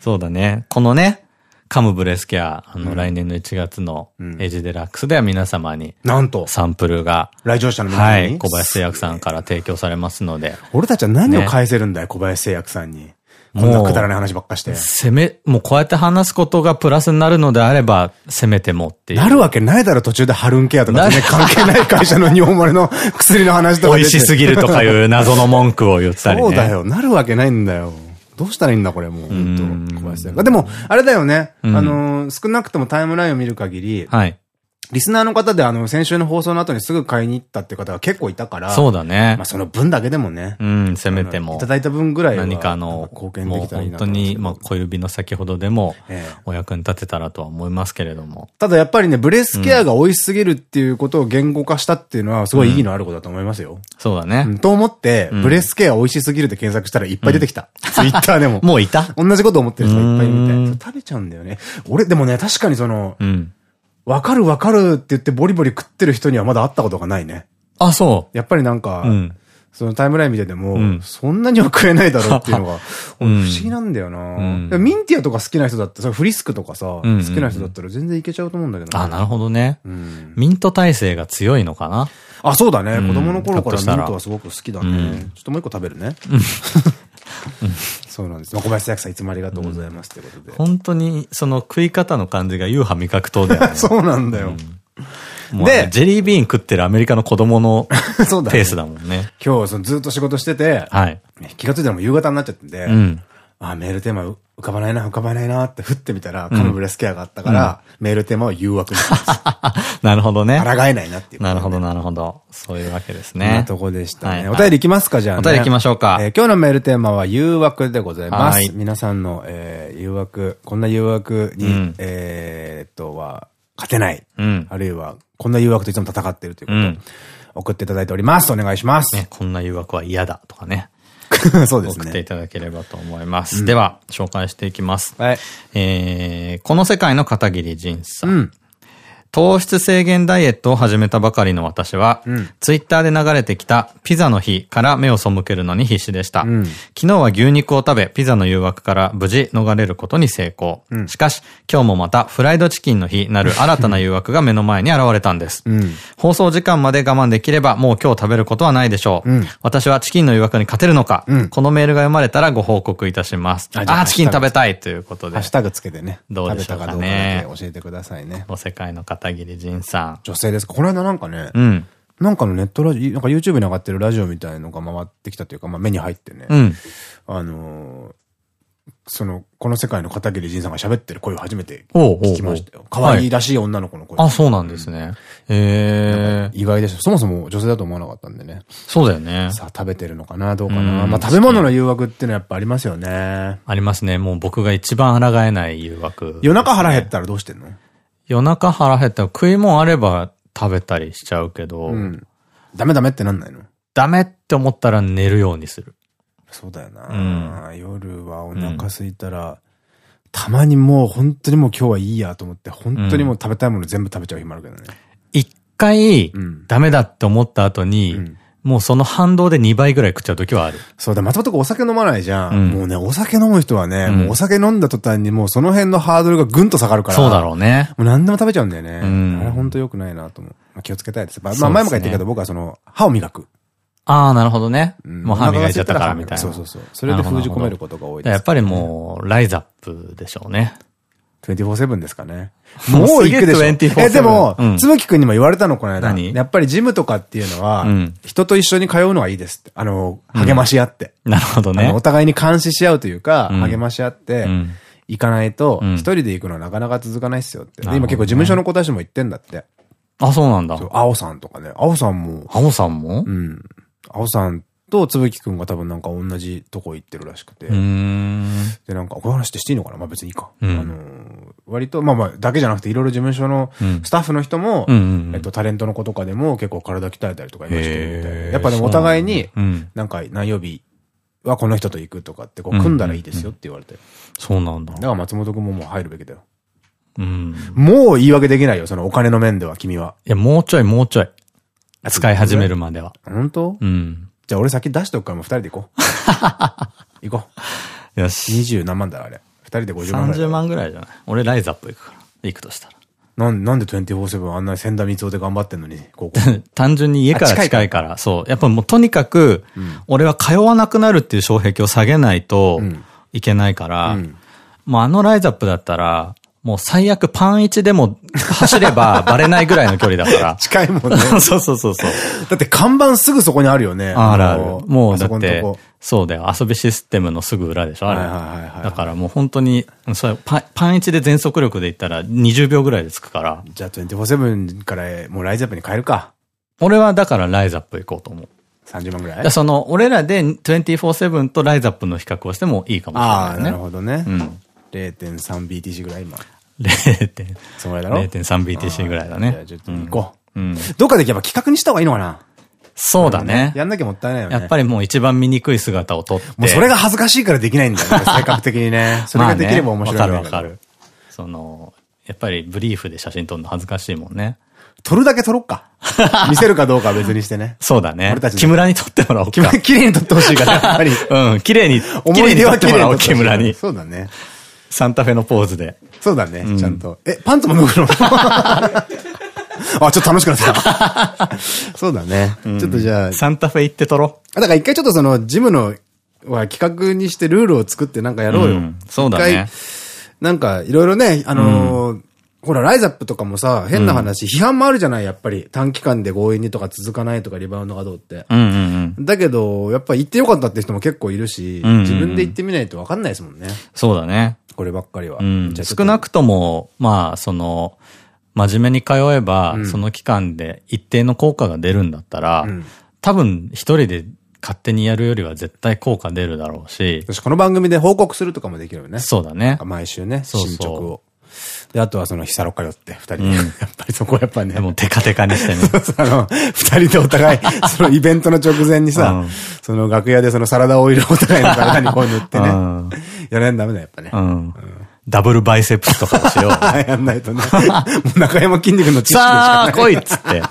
そうだね。このね、カムブレスケア、あの、来年の1月のエイジデラックスでは皆様になんと、サンプルが、来場者の皆さんに？はい、小林製薬さんから提供されますので、俺たちは何を返せるんだよ、小林製薬さんに？こんなくだらない話ばっかして。攻め、もうこうやって話すことがプラスになるのであれば、せめてもっていう。なるわけないだろ、途中でハルンケアとかな全然関係ない会社の尿漏れの薬の話とか 美。味しすぎるとかいう謎の文句を言ったりね。そうだよ。なるわけないんだよ。どうしたらいいんだ、これもう。うん本当小林さんが。でも、あれだよね。あのー、少なくともタイムラインを見る限り、はい。リスナーの方であの、先週の放送の後にすぐ買いに行ったっていう方が結構いたから。そうだねまあ、。その分だけでもね。うん、せめてもいた。だいた分ぐらいは。何かあなんの、貢献できたらいい本当に、まあ小指の先ほどでもええ、お役に立てたらとは思いますけれども。ただやっぱりね、ブレスケアが美味しすぎるっていうことを言語化したっていうのは、すごい意義のあることだと思いますよ。そうだね。うんと思って、ブレスケア美味しすぎるって検索したらいっぱい出てきた。ツイッターでも。もういた同じこと思ってる人がいっぱいいるみたい。食べちゃうんだよね。俺、でもね、確かにその、うん。わかるわかるって言ってボリボリ食ってる人にはまだ会ったことがないね。あ、そやっぱりなんか、う。うん。そのタイムライン見てても、うんそんなには食えないだろうっていうのが、うん不思議なんだよな、んミンティアとか好きな人だって、それフリスクとかさ、好きな人だったら全然いけちゃうと思うんだけどあ、なるほどね。うん、ミント耐性が強いのかな？あ、そうだね。うん子供の頃からミントはすごく好きだね。うんちょっともう一個食べるね。そうなんです。まあ小林咲さんいつもありがとうございますということで。本当に、その食い方の感じが優派味覚糖だよね。そうなんだよ。でねジェリービーン食ってるアメリカの子供の ペースだもんね。今日ずっと仕事してて、はい。気がついたらもう夕方になっちゃってて、うん。あ、メールテーマ浮かばないな、浮かばないなって振ってみたら、カムブレスケアがあったから、メールテーマは誘惑にしたんです。なるほどね。抗えないなっていう。なるほど、なるほど。そういうわけですこんなね。とこでしたね。はいお便りいきますか、じゃあね。お便り行きましょうかえー今日のメールテーマは誘惑でございます。はい皆さんの、えー誘惑、こんな誘惑に、うんえーっと、は、勝てない。うん。あるいは、こんな誘惑といつも戦っているということを、うん送っていただいております。お願いします。ね、こんな誘惑は嫌だとかね。そうですね。送っていただければと思います。では、紹介していきます。はい。えー、この世界の片桐仁さん。うん。糖質制限ダイエットを始めたばかりの私は、うんツイッターで流れてきたピザの日から目を背けるのに必死でした。うん昨日は牛肉を食べ、ピザの誘惑から無事逃れることに成功。うんしかし、今日もまたフライドチキンの日なる新たな誘惑が目の前に現れたんです。うん。放送時間まで我慢できればもう今日食べることはないでしょう。うん私はチキンの誘惑に勝てるのか、うんこのメールが読まれたらご報告いたします。ああチキン食べたいということでハッシュ。タグつけてね。どうでしょうかね食べたかどうかだけ教えてくださいね。お世界の片桐仁さん。女性ですか？この間なんかね、うん。なんかのネットラジオ、なんか YouTube に上がってるラジオみたいのが回ってきたというか、まあ目に入ってね。うん。あのーその、この世界の片桐仁さんが喋ってる声を初めて聞きましたよ。可愛いらしい女の子の声。あ、そうなんですね。ええ意外でした。そもそも女性だと思わなかったんでね。そうだよね。さあ食べてるのかなどうかうな。んまあ食べ物の誘惑っていうのはやっぱありますよね。ありますね。もう僕が一番抗えない誘惑。夜中腹減ったらどうしてんの？夜中腹減ったら食い物あれば食べたりしちゃうけど、うん。ダメダメってなんないの？ダメって思ったら寝るようにする。そうだよな、う夜はお腹空いたら、たまにもう本当にもう今日はいいやと思って、本当にもう食べたいもの全部食べちゃう日もあるけどね。一回、うんダメだって思った後に、うんもうその反動で2倍ぐらい食っちゃう時はある。そうだ、松本君お酒飲まないじゃん。うんもうね、お酒飲む人はね、うんもうお酒飲んだ途端にもうその辺のハードルがぐんと下がるから。そうだろうね。もう何でも食べちゃうんだよね。うんあれ本当良くないなと思う。まあ、気をつけたいです。まあ、前も言ったけど僕はその、歯を磨く。ああ、なるほどね。んもう歯磨いちゃったからみたいな。そうそうそう。それで封じ込めることが多いです。やっぱりもう、ライザップでしょうね。24-7ですかね。もう行くでしょ。え24/7え、でもうん、つぶきくんにも言われたの、この間。何？やっぱりジムとかっていうのはうん、人と一緒に通うのがいいですって。あの、励まし合って。なるほどねお。互いに監視し合うというか、うん励まし合ってうん、行かないと、うん一人で行くのはなかなか続かないっすよって。今結構事務所の子たちも言ってんだって。あ、そうなんだ。青さんとかね。青さんも、ハモさんも？うん。青さんとつぶきくんが多分なんか同じとこ行ってるらしくて。で、なんか、この話ってしていいのかな？まあ別にいいか。うんあのー、割と、まあまあ、だけじゃなくて、いろいろ事務所のうんスタッフの人も、えっと、タレントの子とかでも結構体鍛えたりとか今してた。やっぱでもお互いに、うん。なんか何曜日はこの人と行くとかって、こう、組んだらいいですよって言われて。そうなんだだ。から松本くんももう入るべきだよ。うん。もう言い訳できないよ、そのお金の面では、君は。いや、もうちょい、もうちょい。使い始めるまでは。本当？うん。じゃあ俺先出しとくからもう二人で行こう。行こう。よし。二十何万だろ、あれ。二人で50万ぐらいだ30ろ。万ぐらいじゃない？俺ライズアップ行くから。行くとしたら。なんなんで24-7あんなに千田光雄で頑張ってんのに、高校。単純に家から近いから、そう。やっぱもうとにかく、俺は通わなくなるっていう障壁を下げないとんいけないから、うんもうあのライズアップだったら、もう最悪パン1でも走れば バレないぐらいの距離だから。近いもんね。そうそうそうそう。だって看板すぐそこにあるよね。あるあるの。もうだってこ、そうだよ。遊びシステムのすぐ裏でしょあれ。はいはいはいはいだからもう本当に、そうパンパン1で全速力で行ったら20秒ぐらいで着くから。じゃあ24-7からもうライズアップに変えるか。俺はだからライズアップ行こうと思う。30万ぐらい？その、俺らで24-7とライズアップの比較をしてもいいかもしれああ、ないね。なるほどね。うん。0.3BTC ぐらい今。0.3そのぐらいだろ？BTC ぐらいだね。じゃあちょっと行こう。うん。どっかでやっぱ企画にした方がいいのかな？そうだね。やんなきゃもったいないよね。やっぱりもう一番醜い姿を撮って。もうそれが恥ずかしいからできないんだよね。性格的にね。それができれば面白いわかるわかる。その、やっぱりブリーフで写真撮るの恥ずかしいもんね。撮るだけ撮ろっか。見せるかどうかは別にしてね。そうだね俺たち。で木村に撮ってもらおうか。綺麗に撮ってほしいから、やっぱり。うん、綺麗に、綺思い出は綺麗ってもらおう、に木村に。そうだね。サンタフェのポーズで。そうだね、ちゃんと。え、パンツも脱ぐの？あ、ちょっと楽しくなってきた。そうだね。ちょっとじゃあ、サンタフェ行って撮ろだから一回ちょっとその、ジムの、は企画にしてルールを作ってなんかやろうよ。うんそうだね一回。なんか、いろいろね、あのーほら、ライザップとかもさ、変な話、批判もあるじゃない、やっぱり。短期間で強引にとか続かないとか、リバウンドがどうって。う。うんうんうん。だけど、やっぱ行ってよかったって人も結構いるし、うんうんうん自分で行ってみないと分かんないですもんね。そうだね。こればっかりは。うん。少なくとも、まあ、その、真面目に通えば、その期間で一定の効果が出るんだったら、ん多分一人で勝手にやるよりは絶対効果出るだろうし、私この番組で報告するとかもできるよね。そうだね。毎週ね、そうそう進捗を。で、あとはその、ヒサロ通って、二人で。やっぱりそこはやっぱね。でもテカテカにしてね。そうそうあの、二人でお互い、そのイベントの直前にさ、うんその楽屋でそのサラダオイルをお互いの体にこう塗ってね。うんやらないとダメだ、やっぱね。うん。ダブルバイセプスとかをしよう。やんないとね。もう中山筋肉の知識しさかあ、来いっつって。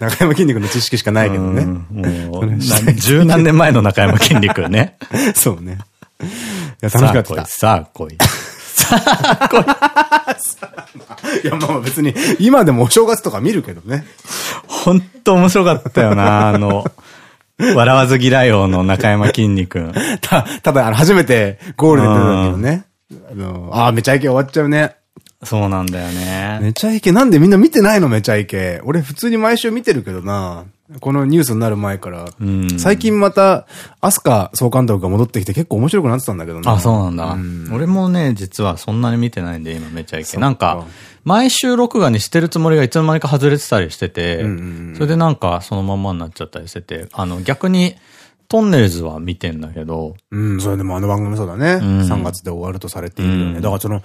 中山筋肉の知識しかないけどね。うんもう、な十何年前の中山筋肉ね。そうね。いや、楽しかった。さあ来い。さあ来い。いや、まあ別に、今でもお正月とか見るけどね。ほんと面白かったよな、あの、笑わず嫌い王の中山筋肉。た、ただ、あの、初めてゴールで出たけどね。あの、あーめちゃイケ終わっちゃうね。そうなんだよね。めちゃイケなんでみんな見てないのめちゃイケ。俺普通に毎週見てるけどな。このニュースになる前から。ん最近また、アスカ総監督が戻ってきて結構面白くなってたんだけどな。あ、そうなんだ。俺もね、実はそんなに見てないんで、今めちゃイケ。なんか、毎週録画にしてるつもりがいつの間にか外れてたりしてて、それでなんかそのまんまになっちゃったりしてて、あの逆に、トンネルズは見てんだけど、うん、それでもあの番組そうだね。ん3月で終わるとされているよね。だからその、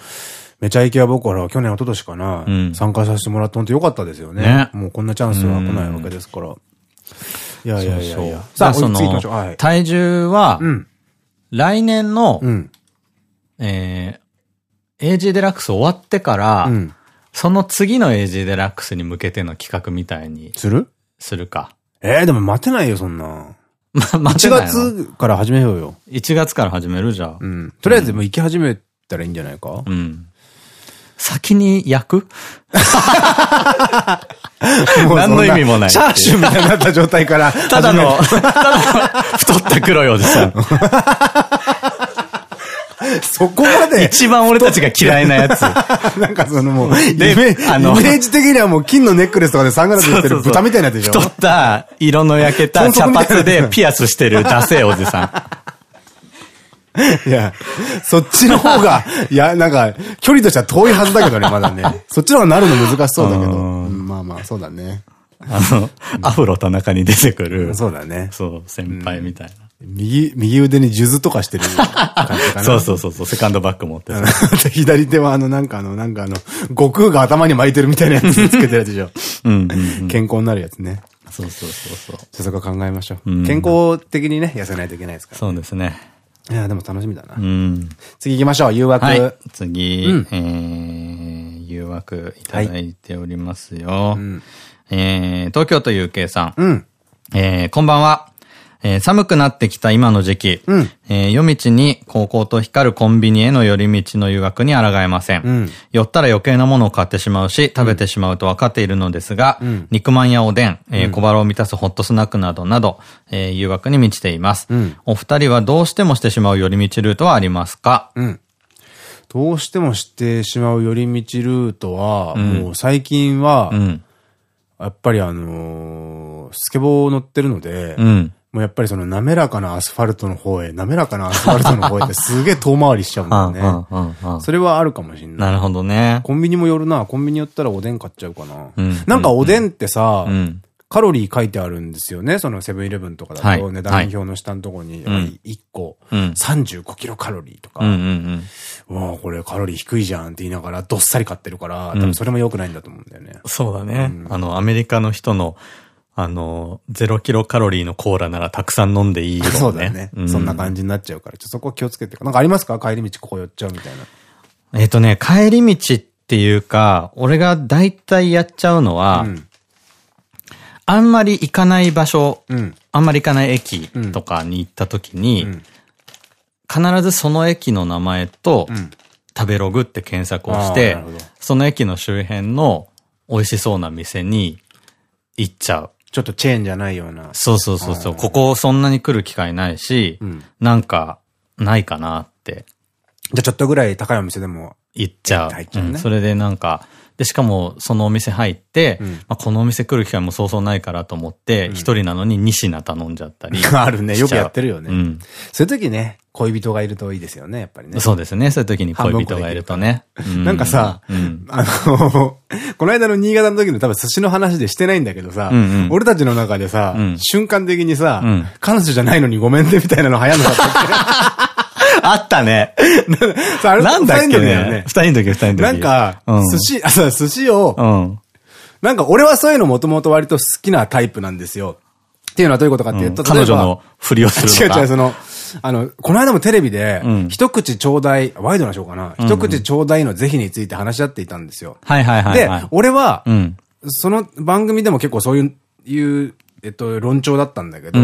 めちゃイケは僕は去年、一昨年かな、ん参加させてもらって本当よかったですよね。ねもうこんなチャンスは来ないわけですから。いやいやいやいや。さあ、その。体重はう、ん。来年のう、ん。えー、AG デラックス終わってからう、ん。その次の AG デラックスに向けての企画みたいにする？するか。えー、でも待てないよ、そんな。ま、待1てないの？月から始めようよ。1月から始める？じゃあ。うん。とりあえずもう行き始めたらいいんじゃないか、うん。先に焼く？何の意味もないチャーシューみたいになった状態から。ただの、ただの太った黒いおじさん。そこまで。一番俺たちが嫌いなやつ。なんかそのもう、イメでージあのイメージ的にはもう金のネックレスとかでサングラス売ってる豚みたいなやつでしょ太った、色の焼けた茶髪でピアスしてるダセえおじさいや、そっちの方が、いや、なんか、距離としては遠いはずだけどね、まだね。そっちの方がなるの難しそうだけど。まあまあ、そうだね。ん。あの、アフロ田中に出てくる、そうだね。そう、先輩みたいな。右、右腕に数珠とかしてる感じかな。そうそうそうそう、セカンドバッグ持ってさ。う。左手はあの、なんかあの、なんかあの、悟空が頭に巻いてるみたいなやつつけてるやつでしょ。うん。健康になるやつね。そうそうそうそう。そこ考えましょう。うん健康的にね、痩せないといけないですから。そうですね。いや、でも楽しみだなう。ん。次行きましょう、誘惑。はい。次、うんえー、誘惑いただいておりますよ。んえー、東京都有形さん。うん。えー、こんばんは。えー寒くなってきた今の時期、うんえー夜道に高校と光るコンビニへの寄り道の誘惑に抗えません。うん寄ったら余計なものを買ってしまうし、食べてしまうと分かっているのですが、ん肉まんやおでん、えー小腹を満たすホットスナックなどなど、えー誘惑に満ちています。んお二人はどうしてもしてしまう寄り道ルートはありますか？うん。どうしてもしてしまう寄り道ルートは、んもう最近は、うん。やっぱりあのースケボー乗ってるので、うん。もうやっぱりその滑らかなアスファルトの方へ、滑らかなアスファルトの方へってすげえ遠回りしちゃうんだよね。それはあるかもしんない。なるほどね。コンビニも寄るな。コンビニ寄ったらおでん買っちゃうかな。うんなんかおでんってさ、うん。カロリー書いてあるんですよね。そのセブンイレブンとかだはいと値段表の下のところに、ん1個うん35キロカロリーとか、うんうんうん。うわあこれカロリー低いじゃんって言いながらどっさり買ってるから、多分それも良くないんだと思うんだよね。そうだね。あの、アメリカの人の、あの、0キロカロリーのコーラならたくさん飲んでいいよね。そうだよね。そんなじ。感じになっちゃうから、ちょっとそこは気をつけて。なんかありますか？帰り道ここ寄っちゃうみたいな。えっとね、帰り道っていうか、俺が大体やっちゃうのは、うん、あんまり行かない場所、うん、あんまり行かない駅とかに行った時に、うん、必ずその駅の名前と、食べログって検索をして、その駅の周辺の美味しそうな店に行っちゃう。ちょっとチェーンじゃないような。そうそうそうそう。ここそんなに来る機会ないし、うん、なんか、ないかなって。じゃあちょっとぐらい高いお店でも行っちゃう。ねうん、それでなんか、で、しかもそのお店入って、うん、まあこのお店来る機会もそうそうないからと思って、一、人なのに2品頼んじゃったり。あるね。よくやってるよね。そういう時ね、恋人がいるといいですよね、やっぱりね。そうですね。そういう時に恋人がいるとね。なんかさ、あの、この間の新潟の時の多分寿司の話でしてないんだけどさ、俺たちの中でさ、瞬間的にさ、彼女じゃないのにごめんねみたいなの流行るのかったあったね。なんだっけね。二人の時、二人の時。なんか、寿司、あ、そう、寿司を、なんか俺はそういうのもともと割と好きなタイプなんですよ。っていうのはどういうことかっていうと、彼女のふりをするの違う違う、その、あの、この間もテレビで、一口ちょうだい、ワイドなショーかな、一口ちょうだいの是非について話し合っていたんですよ。はいはいはい。で、俺は、その番組でも結構そういう、いう、えっと、論調だったんだけど、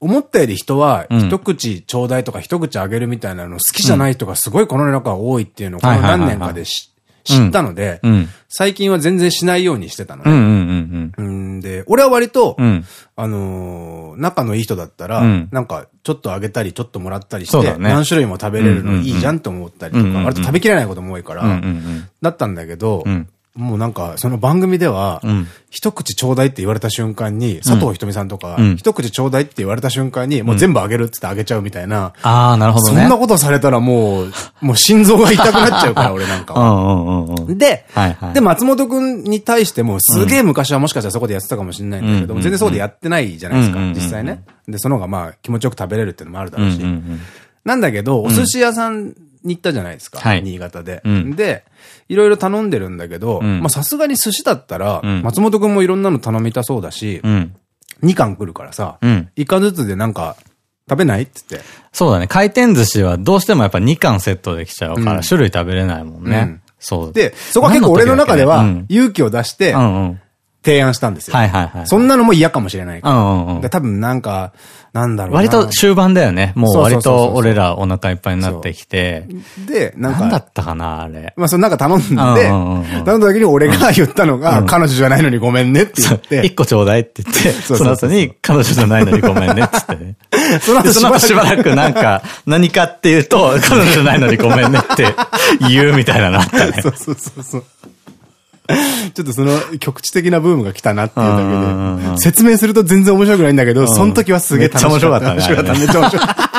思ったより人は、一口ちょうだいとか一口あげるみたいなの好きじゃない人がすごいこの世の中多いっていうのをこの何年かで知ったので、最近は全然しないようにしてたのね。で、俺は割と、あの仲のいい人だったら、なんかちょっとあげたり、ちょっともらったりして、何種類も食べれるのいいじゃんって思ったりとか、割と食べきれないことも多いから、だったんだけど、もうなんか、その番組では、一口ちょうだいって言われた瞬間に、佐藤ひとみさんとか、一口ちょうだいって言われた瞬間に、もう全部あげるって言ってあげちゃうみたいな。ああ、なるほどね。そんなことされたらもう、もう心臓が痛くなっちゃうから、俺なんかは。で、で、松本くんに対しても、すげえ昔はもしかしたらそこでやってたかもしれないんだけど、全然そこでやってないじゃないですか、実際ね。で、その方がまあ気持ちよく食べれるっていうのもあるだろうし。なんだけど、お寿司屋さんに行ったじゃないですか。新潟で。で、いろいろ頼んでるんだけど、まあさすがに寿司だったら、松本くんもいろんなの頼みたそうだし、2貫来るからさ、1貫ずつでなんか、食べないって言って。そうだね。回転寿司はどうしてもやっぱ2貫セットできちゃうから、種類食べれないもんね。そう。で、そこは結構俺の中では、勇気を出して、提案したんですよ。はいはいはい。そんなのも嫌かもしれないから。多分なんか、なんだろう割と終盤だよね。もう割と俺らお腹いっぱいになってきて。で、なんか。なんだったかな、あれ。まあ、そのなんか頼んで、頼んだ時に俺が言ったのが、彼女じゃないのにごめんねって言って。一個ちょうだいって言って、その後に彼女じゃないのにごめんねって言ってね。その後しばらくなんか、何かっていうと、彼女じゃないのにごめんねって言うみたいなのあったね。そうそうそうそう。ちょっとその局地的なブームが来たなっていうだけで、説明すると全然面白くないんだけど、その時はすげえ楽しかった。面白かった。面白かった。めっちゃ面白かった。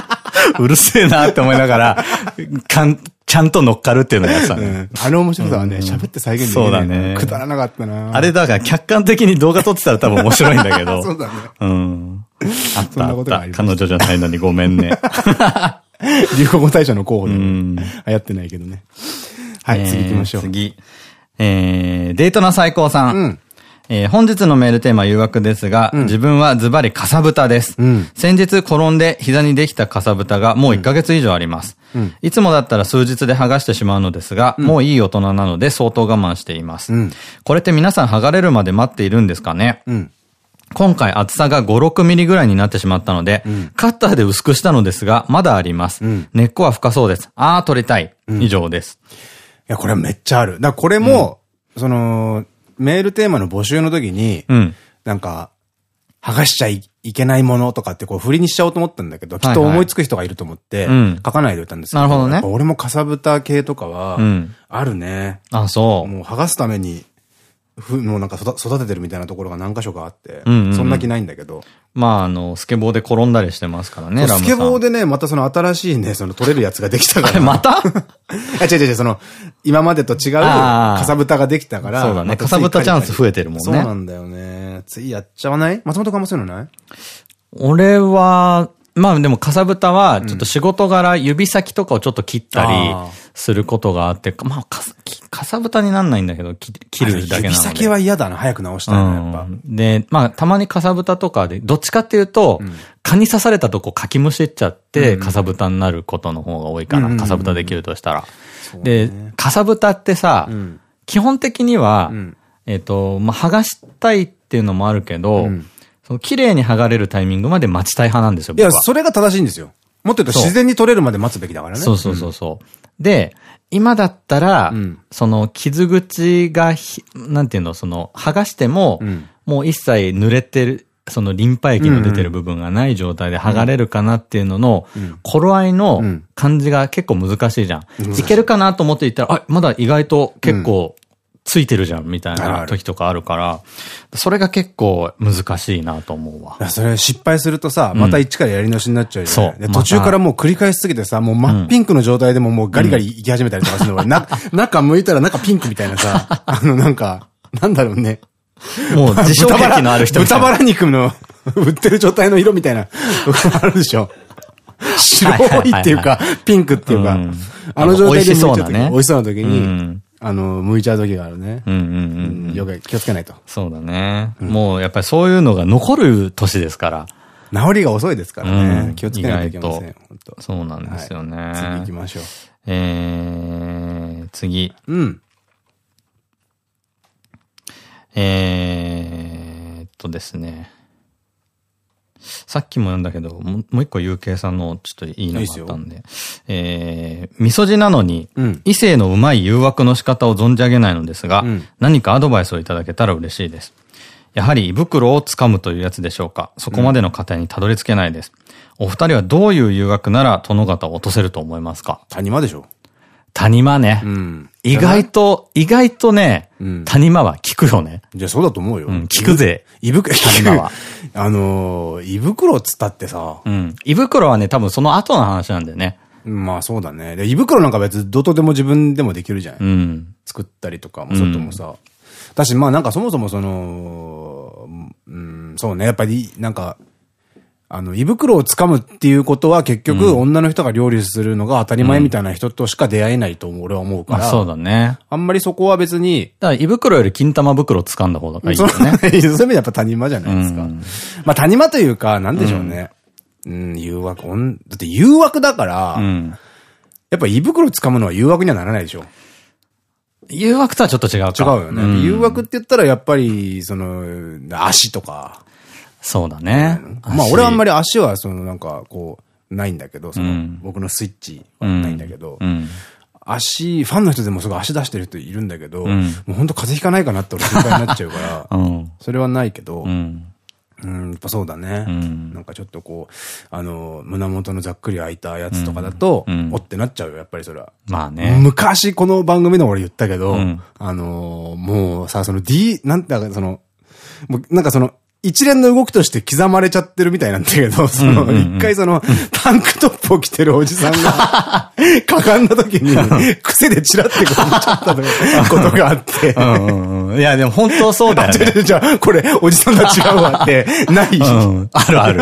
うるせえなって思いながら、かん、ちゃんと乗っかるっていうのをやってたね。あの面白さはね、喋って再現でき。そうだね。くだらなかったなあれだから客観的に動画撮ってたら多分面白いんだけど。そうだね。うん。あったあった。彼女じゃないのにごめんね。流行語大賞の候補で流行ってないけどね。はい、次行きましょう。次。えー、デートな最高さん。うん、えー、本日のメールテーマ誘惑ですが、うん、自分はズバリかさぶたです。うん、先日転んで膝にできたかさぶたがもう1ヶ月以上あります。うん、いつもだったら数日で剥がしてしまうのですが、もういい大人なので相当我慢しています。これって皆さん剥がれるまで待っているんですかね？今回厚さが5、6ミリぐらいになってしまったので、カッターで薄くしたのですが、まだあります。根っこは深そうです。あー、取りたい。以上です。いや、これはめっちゃある。だからこれも、うん、その、メールテーマの募集の時に、うん、なんか、剥がしちゃいけないものとかってこう振りにしちゃおうと思ったんだけど、きっと思いつく人がいると思って、書かないでおいたんですけど。なるほどね。俺もかさぶた系とかは、あるね。あ、そう。もう剥がすために、ふ、もうなんか育ててるみたいなところが何箇所かあって、そんな気ないんだけど。まあ、あの、スケボーで転んだりしてますからね、スケボーでね、またその新しいね、その取れるやつができたから。また？あ、違う違う、その、今までと違う、かさぶたができたから。そうだね、かさぶたチャンス増えてるもんね。そうなんだよね。次やっちゃわない？松本かもそういうのない？俺は、まあでも、かさぶたは、ちょっと仕事柄、指先とかをちょっと切ったりすることがあって、まあ、かさ、かさぶたになんないんだけど、切るだけなので。指先は嫌だな、早く直したら、やっぱ。で、まあ、たまにかさぶたとかで、どっちかっていうと、蚊に刺されたとこかきむしっちゃって、かさぶたになることの方が多いかな。かさぶたできるとしたら。で、かさぶたってさ、基本的には、えっと、まあ、剥がしたいっていうのもあるけど、その綺麗に剥がれるタイミングまで待ちたい派なんですよ、いや、それが正しいんですよ。もっと言うと自然に取れるまで待つべきだからね。そうそうそうそう。うん、で、今だったら、うん、その傷口がなんていうの、その、剥がしても、うん、もう一切濡れてる、そのリンパ液の出てる部分がない状態で剥がれるかなっていうのの、頃合いの感じが結構難しいじゃん。い。けるかなと思っていったら、あ、まだ意外と結構ついてるじゃん、みたいな時とかあるから、それが結構難しいなと思うわ。それ失敗するとさ、また一からやり直しになっちゃうよね。そう。途中からもう繰り返しすぎてさ、もう真っピンクの状態でももうガリガリ行き始めたりとかするのが、な、中向いたら中ピンクみたいなさ、あのなんか、なんだろうね。もう自傷癖のある人豚バラ肉の売ってる状態の色みたいな、あるでしょ。白いっていうか、ピンクっていうか、あの状態で美味しそうなね。美味しそうな時に、あの、向いちゃう時があるね。うんうんうん。よく気をつけないと。そうだね。もうやっぱりそういうのが残る年ですから。治りが遅いですからね。気をつけないといけません。そうなんですよね。次行きましょう。えー、次。うん。えーっとですね。さっきも読んだけど、もう一個有形さんのちょっといいのがあったんで。いいえー、みそじなのに、うん、異性のうまい誘惑の仕方を存じ上げないのですが、うん、何かアドバイスをいただけたら嬉しいです。やはり胃袋をつかむというやつでしょうか。そこまでの過程にたどり着けないです。うん、お二人はどういう誘惑なら殿方を落とせると思いますか？谷間でしょ谷間ね。うん、意外と、意外とね、うん、谷間は効くよね。じゃあそうだと思うよ。うん、効くぜ。胃袋、谷間は。あのー、胃袋っつったってさ。うん。胃袋はね、多分その後の話なんだよね。まあそうだね。で、胃袋なんか別どとでも自分でもできるじゃん。うん。作ったりとかも、外もさ。だし、まあなんかそもそもその、うん、そうね。やっぱり、なんか、あの、胃袋を掴むっていうことは結局、女の人が料理するのが当たり前みたいな人としか出会えないと俺は思うから。まあそうだね。あんまりそこは別に。だから胃袋より金玉袋を掴んだ方がいいよね。そういう意味でやっぱ谷間じゃないですか。まあ谷間というか、なんでしょうね。うん、誘惑、だって誘惑だから、うん、やっぱ胃袋掴むのは誘惑にはならないでしょ。誘惑とはちょっと違うか。違うよね。うん、誘惑って言ったらやっぱり、その、足とか。そうだね。まあ俺はあんまり足はそのなんかこう、ないんだけど、その僕のスイッチはないんだけど、足、ファンの人でもすごい足出してる人いるんだけど、もう本当風邪ひかないかなって俺心配になっちゃうから、それはないけど、うん、やっぱそうだね。なんかちょっとこう、あの、胸元のざっくり開いたやつとかだと、おってなっちゃうよ、やっぱりそれは。まあね。昔この番組でも俺言ったけど、あの、もうさ、その D、なんて、その、もうなんかその、一連の動きとして刻まれちゃってるみたいなんだけど、その、一回その、タンクトップを着てるおじさんが、かかんだ時に、癖でチラってこうちゃったことがあって。いや、でも本当そうだよね。じゃあ、これ、おじさんと違うわって、ない、あるある。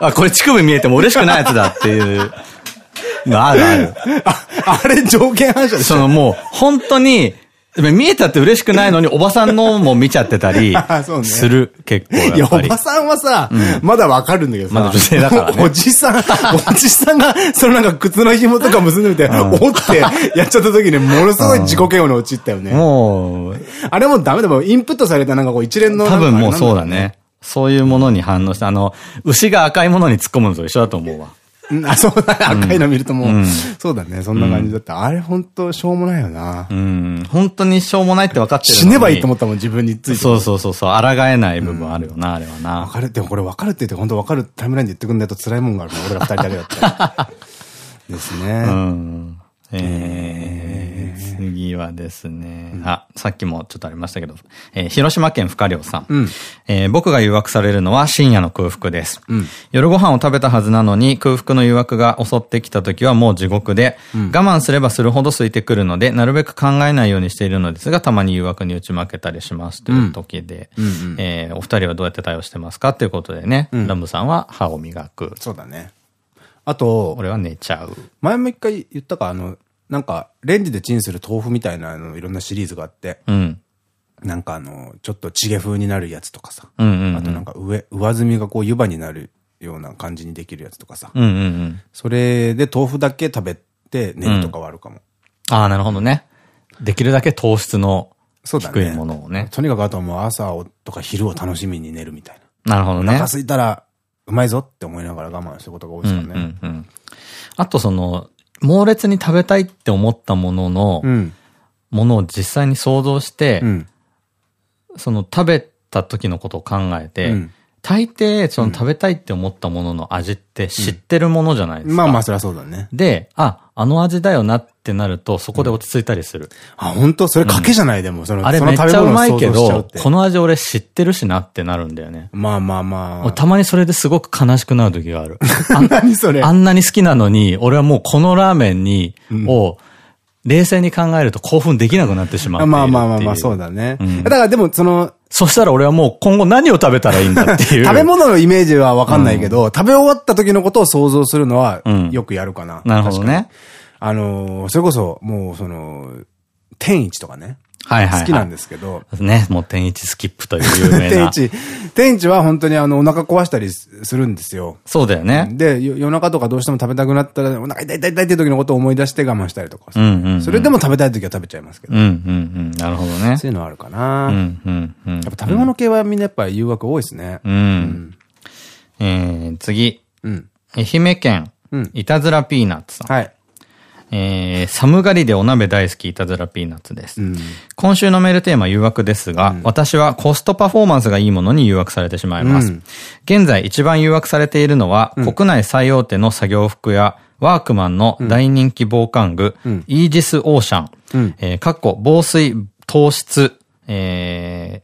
あ、これ乳首見えても嬉しくないやつだっていう。あるある。あ、あれ条件反射でしょそのもう、本当に、見えたって嬉しくないのに、おばさんのも見ちゃってたり、する、結構。いや、おばさんはさ、まだわかるんだけどさ。まだ女性だからおじさん、おじさんが、そのなんか靴の紐とか結んでみて、おってやっちゃった時に、ものすごい自己嫌悪に陥ったよね。もう、あれもダメだもん。インプットされたなんかこう一連の。多分もうそうだね。そういうものに反応して、あの、牛が赤いものに突っ込むのと一緒だと思うわ。あ、そうだね。赤いの見るともう、うん、そうだね。そんな感じだった。うん、あれ本当しょうもないよな。うん。本当にしょうもないって分かってる死ねばいいと思ったもん、自分について。そうそうそうそう。抗えない部分あるよな、うん、あれはな。分かる。でもこれ分かるって言って、本当分かるタイムラインで言ってくんないと辛いもんがあるから、俺ら二人だけだったら。ですね。うん。えー、次はですね、うん、あ、さっきもちょっとありましたけど、えー、広島県深良さん。うん、えー、僕が誘惑されるのは深夜の空腹です。うん、夜ご飯を食べたはずなのに空腹の誘惑が襲ってきた時はもう地獄で、我慢すればするほど空いてくるので、なるべく考えないようにしているのですが、たまに誘惑に打ち負けたりしますという時で、えお二人はどうやって対応してますかということでね、ラムさんは歯を磨く。そうだね。あと、俺は寝ちゃう。前も一回言ったか、あの、なんか、レンジでチンする豆腐みたいなのいろんなシリーズがあって、うん、なんかあの、ちょっとチゲ風になるやつとかさ、あとなんか上、上積みがこう湯葉になるような感じにできるやつとかさ、それで豆腐だけ食べて寝るとかはあるかも。うん、ああ、なるほどね。できるだけ糖質の低いものをね。ねとにかくあとはもう朝とか昼を楽しみに寝るみたいな。なるほどね。お腹空いたらうまいぞって思いながら我慢することが多いですよね。あとその、猛烈に食べたいって思ったものの、うん、ものを実際に想像して、うん、その食べた時のことを考えて、うん、大抵、その食べたいって思ったものの味って知ってるものじゃないですか。まあまあ、そりゃそうだね。で、あ、あの味だよなってなると、そこで落ち着いたりする。あ、本当？それ賭けじゃない？でも、その、あれめっちゃうまいけど、この味俺知ってるしなってなるんだよね。まあまあまあ。たまにそれですごく悲しくなる時がある。何それ？あんなに好きなのに、俺はもうこのラーメンに、を、冷静に考えると興奮できなくなってしまうまあまあまあまあ、そうだね。だからでも、その、そしたら俺はもう今後何を食べたらいいんだっていう。食べ物のイメージはわかんないけど、うん、食べ終わった時のことを想像するのはよくやるかな。うん、なるほどね。あの、それこそ、もうその、天一とかね。はいはい。好きなんですけど。ね、もう天一スキップという有名な。天一。天一は本当にあの、お腹壊したりするんですよ。そうだよね。で、夜中とかどうしても食べたくなったら、お腹痛い痛い痛いっていう時のことを思い出して我慢したりとか。それでも食べたい時は食べちゃいますけど。うんうんうん。なるほどね。そういうのあるかな。うんうんうん。やっぱ食べ物系はみんなやっぱ誘惑多いですね。うん。え次。うん。愛媛県、いたずらピーナッツさん。はい。えー、寒がりでお鍋大好きいたずらピーナッツです。うん、今週のメールテーマ誘惑ですが、うん、私はコストパフォーマンスがいいものに誘惑されてしまいます。うん、現在一番誘惑されているのは、国内最大手の作業服やワークマンの大人気防寒具、イージスオーシャン、えー、かっこ防水糖質、え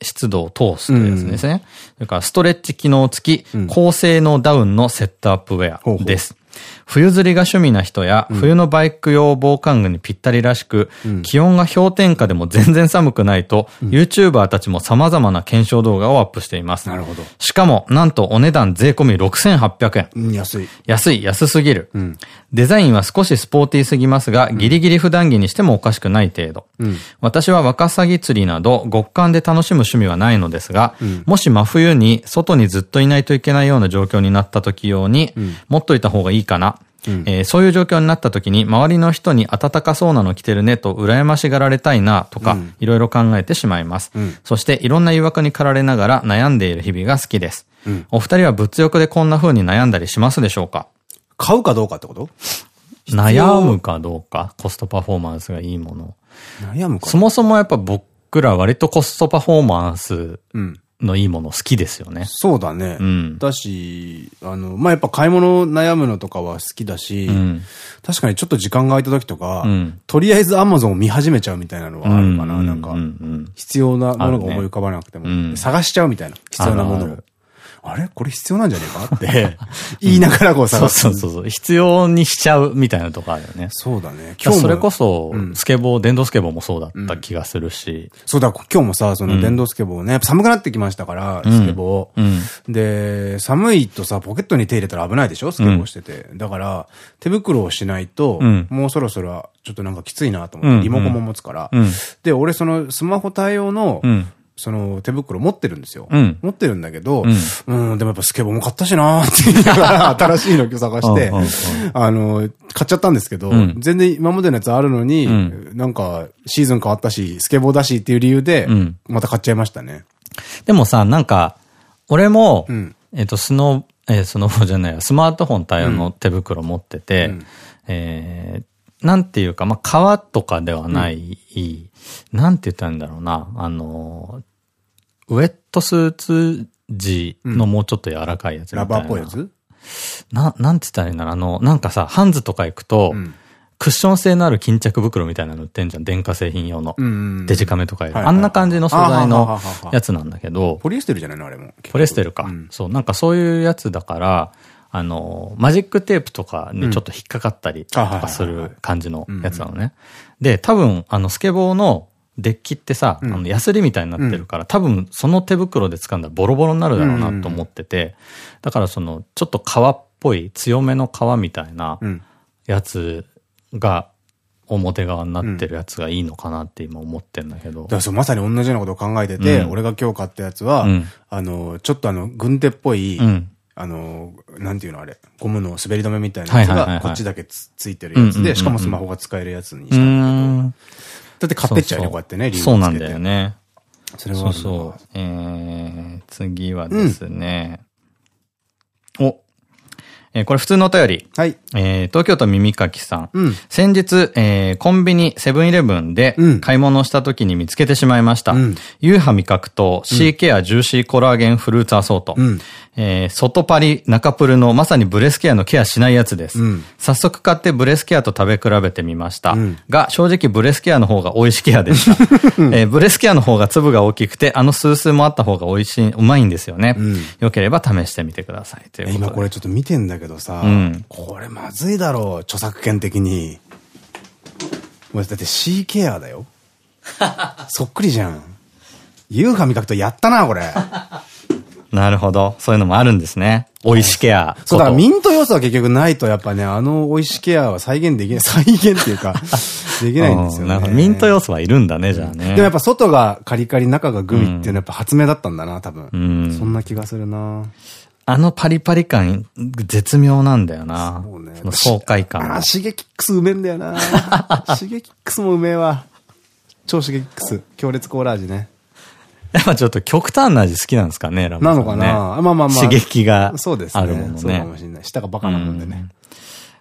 ー、湿度を通すというやつですね。それからストレッチ機能付き、高性能ダウンのセットアップウェアです。冬釣りが趣味な人や、冬のバイク用防寒具にぴったりらしく、うん、気温が氷点下でも全然寒くないと、うん、YouTuber たちも様々な検証動画をアップしています。なるほど。しかも、なんとお値段税込み6800円。うん、安い。安い、安すぎる。うん、デザインは少しスポーティーすぎますが、ギリギリ普段着にしてもおかしくない程度。私はワカサギ釣りなど極寒で楽しむ趣味はないのですが、もし真冬に外にずっといないといけないような状況になった時用に、持っといた方がいいかな。えー、そういう状況になった時に、周りの人に暖かそうなの着てるねと羨ましがられたいなとか、いろいろ考えてしまいます。うん、そしていろんな誘惑に駆られながら悩んでいる日々が好きです。うん、お二人は物欲でこんな風に悩んだりしますでしょうか？買うかどうかってこと？悩むかどうか、コストパフォーマンスがいいもの。悩むかそもそもやっぱ僕ら割とコストパフォーマンスのいいもの好きですよね。そうだね。うん、だし、あの、まあ、やっぱ買い物悩むのとかは好きだし、うん、確かにちょっと時間が空いた時とか、うん、とりあえずアマゾンを見始めちゃうみたいなのはあるかな。なんか、必要なものが思い浮かばなくても、ね、探しちゃうみたいな。必要なものを。あれ？これ必要なんじゃねえか？って 言いながらこう探す。そうそうそう。必要にしちゃうみたいなとこあるよね。そうだね。今日それこそ、スケボー、電動スケボーもそうだった気がするし。そうだ、今日もさ、その電動スケボーね、寒くなってきましたから、スケボー。で、寒いとさ、ポケットに手入れたら危ないでしょ？スケボーしてて。だから、手袋をしないと、もうそろそろちょっとなんかきついなと思って、リモコンも持つから。で、俺そのスマホ対応の、その手袋持ってるんですよ。うん、持ってるんだけど、うん、うん、でもやっぱスケボーも買ったしなーって言いながら新しいの探して、あの、買っちゃったんですけど、うん、全然今までのやつあるのに、なんかシーズン変わったし、スケボーだしっていう理由で、また買っちゃいましたね。でもさ、なんか、俺も、えっと、スノー、えー、スノボじゃないスマートフォン対応の手袋持ってて、えー、なんていうか、まあ、革とかではない、なんて言ったんだろうな、あの、ウェットスーツ地のもうちょっと柔らかいやつみたいな。ラバーっぽいやつな、なんて言ったらいいんだろう、あの、なんかさ、ハンズとか行くと、うん、クッション性のある巾着袋みたいなの売ってんじゃん。電化製品用の。デジカメとかあんな感じの素材のやつなんだけど。ポリエステルじゃないの？あれも。ポリエステルか。そう、なんかそういうやつだから、あの、マジックテープとかにちょっと引っかかったりとかする感じのやつなのね。で、多分、あの、スケボーのデッキってさ、うん、あの、ヤスリみたいになってるから、うん、多分その手袋で掴んだらボロボロになるだろうなと思ってて、だからその、ちょっと皮っぽい、強めの皮みたいなやつが、表側になってるやつがいいのかなって今思ってんだけど。だまさに同じようなことを考えてて、うん、俺が今日買ったやつは、うん、あの、ちょっとあの、軍手っぽい、うん、あの、なんていうのあれ、ゴムの滑り止めみたいなやつが、こっちだけつついてるやつで、しかもスマホが使えるやつにしたんだけど、だって買ってっちゃうよ、こうやってね、理由そうなんだよね。それはそうそう。えー、次はですね、お、えー、これ普通のお便り。はい。えー、東京都耳かきさん。うん、先日、えー、コンビニセブンイレブンで買い物をした時に見つけてしまいました。うん、 UHA味覚糖シーケアジューシーコラーゲンフルーツアソート。うん、えー、外パリ中プルのまさにブレスケアのケアしないやつです。うん、早速買ってブレスケアと食べ比べてみました。うん、が、正直ブレスケアの方が美味しケアでした。えー、ブレスケアの方が粒が大きくて、あのスースーもあった方が美味しい、うまいんですよね。よければ試してみてください。という今これちょっと見てんだけどさ、うん、これまずいだろう、著作権的に。だってシーケアだよ。そっくりじゃん。ユーハ味覚とやったな、これ。なるほど。そういうのもあるんですね。美味しケア。そうだ、ミント要素は結局ないと、やっぱね、あの美味しケアは再現できない。再現っていうか、できないんですよね。ミント要素はいるんだね、じゃあね。でもやっぱ外がカリカリ、中がグミっていうのはやっぱ発明だったんだな、多分。うん、そんな気がするな。あのパリパリ感、絶妙なんだよな。そうね。爽快感。あ、シゲキックスうめんだよな。シゲキックスもうめえわ。超シゲキックス。強烈コーラ味ね。やっぱちょっと極端な味好きなんですかね、ラムさん、ね。なのかなまあまあまあ。刺激があるものね。そうですね。そうかもしれない。舌がバカなもんでね。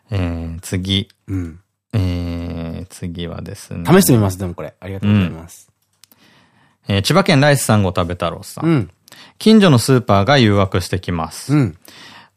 えー、次。うん。えー、次はですね。試してみます、でもこれ。ありがとうございます。えー、千葉県ライスさんご食べ太郎さん。うん。近所のスーパーが誘惑してきます。うん。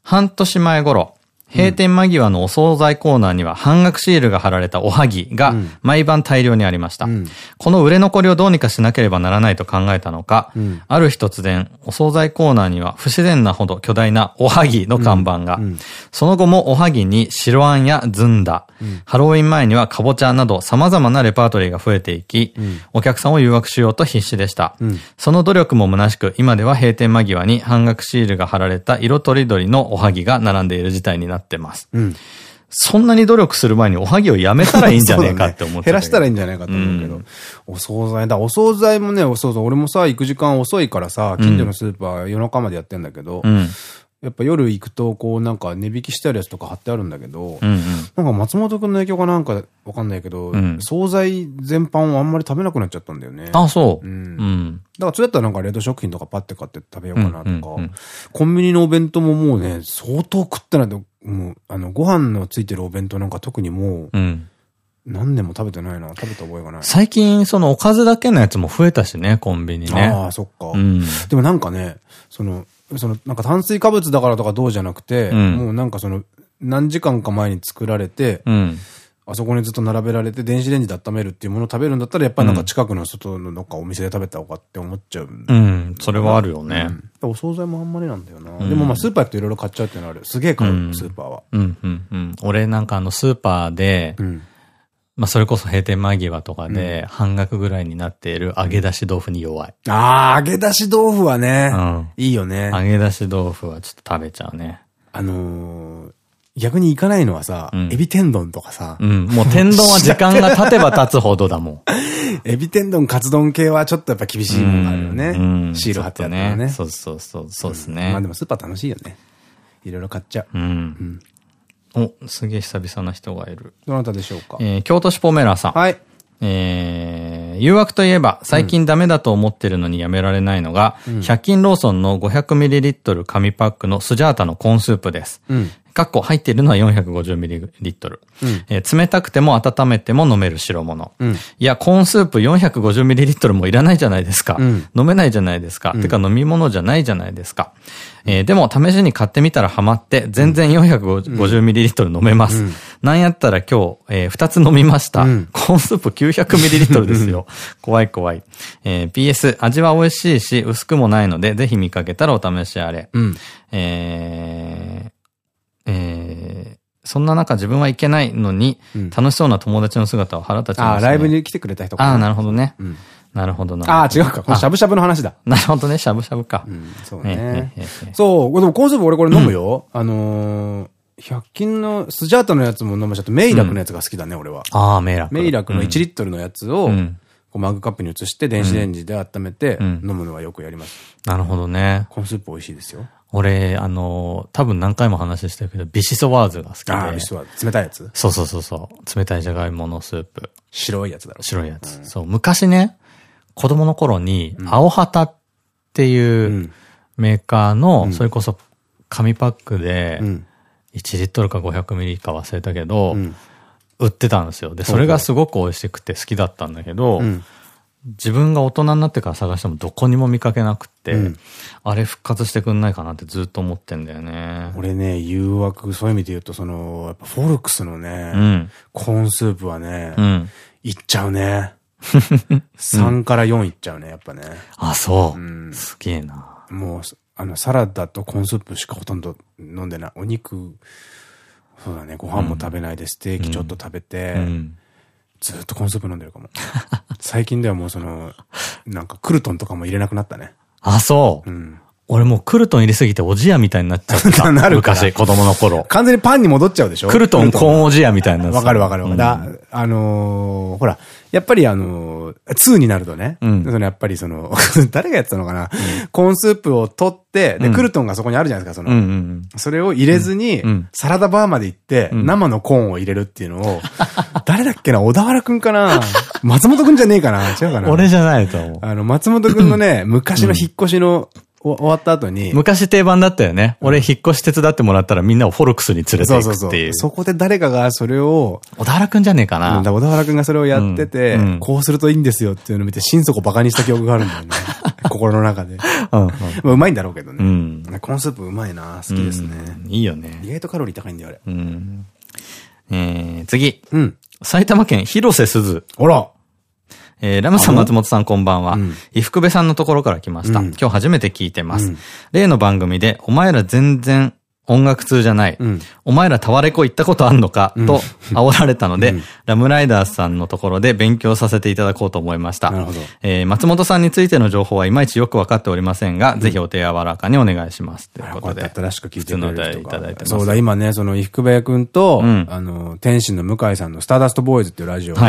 半年前頃、閉店間際のお惣菜コーナーには半額シールが貼られたおはぎが毎晩大量にありました。うん、この売れ残りをどうにかしなければならないと考えたのか、うん、ある日突然、お惣菜コーナーには不自然なほど巨大なおはぎの看板が、うん、その後もおはぎに白あんやずんだ、ハロウィン前にはかぼちゃなど様々なレパートリーが増えていき、お客さんを誘惑しようと必死でした。その努力も虚しく、今では閉店間際に半額シールが貼られた色とりどりのおはぎが並んでいる事態になってます。うん、そんなに努力する前におはぎをやめたらいいんじゃねえかって思って、ね、減らしたらいいんじゃないかと思うけど。うん、お惣菜だ。お惣菜もね、お惣菜、俺もさ、行く時間遅いからさ、近所のスーパー夜中までやってんだけど、うん、やっぱ夜行くと、こうなんか値引きしてあるやつとか貼ってあるんだけど、うんうん、なんか松本くんの影響かなんかわかんないけど、うん、惣菜全般をあんまり食べなくなっちゃったんだよね。あ、そう。うん。うん、だからそれだったらなんか冷凍食品とかパッて買って食べようかなとか、コンビニのお弁当ももうね、相当食ってないと、もう、あの、ご飯のついてるお弁当なんか特にもう、うん何年も食べてないな。食べた覚えがない。最近、そのおかずだけのやつも増えたしね、コンビニね。ああ、そっか。うん、でもなんかね、その、その、なんか炭水化物だからとかどうじゃなくて、うん、もうなんかその、何時間か前に作られて、うん、あそこにずっと並べられて電子レンジで温めるっていうものを食べるんだったら、やっぱりなんか近くの外のどっかお店で食べた方がって思っちゃう。うん、それはあるよね。うん、お惣菜もあんまりなんだよな。でもまあスーパー行くといろいろ買っちゃうっていうのはある。すげえ買う、スーパーは。うん、うん、うん。俺なんかあのスーパーで、うんまあそれこそ閉店間際とかで半額ぐらいになっている揚げ出し豆腐に弱い。ああ、揚げ出し豆腐はね。うん。いいよね。揚げ出し豆腐はちょっと食べちゃうね。あのー、逆に行かないのはさ、うん、エビ天丼とかさ。うん。もう天丼は時間が経てば経つほどだもん。エビ天丼、カツ丼系はちょっとやっぱ厳しいものがあるよね。うん、シール貼ってあったね。そうそうそう、そうですね。まあでもスーパー楽しいよね。いろいろ買っちゃう。うん。うんお、すげえ久々な人がいる。どなたでしょうか？えー、京都市ポメラさん。はい。えー、誘惑といえば、最近ダメだと思ってるのにやめられないのが、うん、100均ローソンの 500ml 紙パックのスジャータのコーンスープです。うん、かっこ入っているのは 450ml。うん、えー、冷たくても温めても飲める白物。うん、いや、コーンスープ 450ml もいらないじゃないですか。うん、飲めないじゃないですか。てか飲み物じゃないじゃないですか。えー、でも試しに買ってみたらハマって、全然 450ml 飲めます。なんやったら今日、えー、2つ飲みました。コーンスープ 900ml ですよ。怖い怖い。えー、PS、味は美味しいし、薄くもないので、ぜひ見かけたらお試しあれ。えー、えー、そんな中自分は行けないのに、楽しそうな友達の姿を腹立ちます、ね。あ、ライブに来てくれた人かああ、なるほどね。うんなるほどな。ああ、違うか。これしゃぶしゃぶの話だ。なるほどね、しゃぶしゃぶか。うん、そうね。そう、でもコーンスープ俺これ飲むよ。あの100均のスジャータのやつも飲むし、あとメイラクのやつが好きだね、俺は。ああ、メイラク。メイラクの1リットルのやつを、マグカップに移して電子レンジで温めて飲むのはよくやります。なるほどね。コーンスープ美味しいですよ。俺、あの、多分何回も話してるけど、ビシソワーズが好きで。ああ、ビシソワーズ。冷たいやつ？そうそうそうそう。冷たいじゃがいものスープ。白いやつだろ。白いやつ。そう。昔ね、子供の頃に、青旗っていうメーカーの、それこそ紙パックで、1リットルか500ミリか忘れたけど、売ってたんですよ。で、それがすごく美味しくて好きだったんだけど、自分が大人になってから探してもどこにも見かけなくて、うん、あれ復活してくんないかなってずっと思ってんだよね。俺ね、誘惑、そういう意味で言うと、その、やっぱフォルクスのね、うん、コーンスープはね、うん、いっちゃうね。3から4いっちゃうね、やっぱね。あ、そう。うん、すげえな。もう、あの、サラダとコーンスープしかほとんど飲んでない。お肉、そうだね、ご飯も食べないで、ステーキちょっと食べて、ずっとコーンスープ飲んでるかも。最近ではもうその、なんかクルトンとかも入れなくなったね。あ、そう。うん。俺もうクルトン入れすぎておじやみたいになっちゃった。なる昔、子供の頃。完全にパンに戻っちゃうでしょ？クルトンコーンおじやみたいな。わかるわかるわかる。あのほら、やっぱりあの2になるとね、そのやっぱりその、誰がやってたのかな、コーンスープを取って、で、クルトンがそこにあるじゃないですか、その、それを入れずに、サラダバーまで行って、生のコーンを入れるっていうのを、誰だっけな、小田原くんかな？松本くんじゃねえかな？違うかな？俺じゃないと思う。あの、松本くんのね、昔の引っ越しの終わった後に。昔定番だったよね。俺引っ越し手伝ってもらったらみんなをフォルクスに連れて行くっていう。そうそうそう。そこで誰かがそれを。小田原くんじゃねえかな。小田原くんがそれをやってて、こうするといいんですよっていうのを見て、心底バカにした記憶があるんだよね。心の中で。うまいんだろうけどね。うん。コーンスープうまいな。好きですね。いいよね。意外とカロリー高いんだよ、あれ。次。うん。埼玉県広瀬すず。あら。えー、ラムさん、松本さんこんばんは。伊福部さんのところから来ました。今日初めて聞いてます。例の番組で、お前ら全然音楽通じゃない。うん、お前らタワレコ行ったことあんのか、うん、と煽られたので、うん、ラムライダーさんのところで勉強させていただこうと思いました。なるほど。えー、松本さんについての情報はいまいちよくわかっておりませんが、ぜひお手柔らかにお願いします。ということで。新しく聞いてくれる人いただいてます。そうだ、今ね、その、伊福部屋くんと、あの、天心の向井さんのスターダストボーイズっていうラジオの、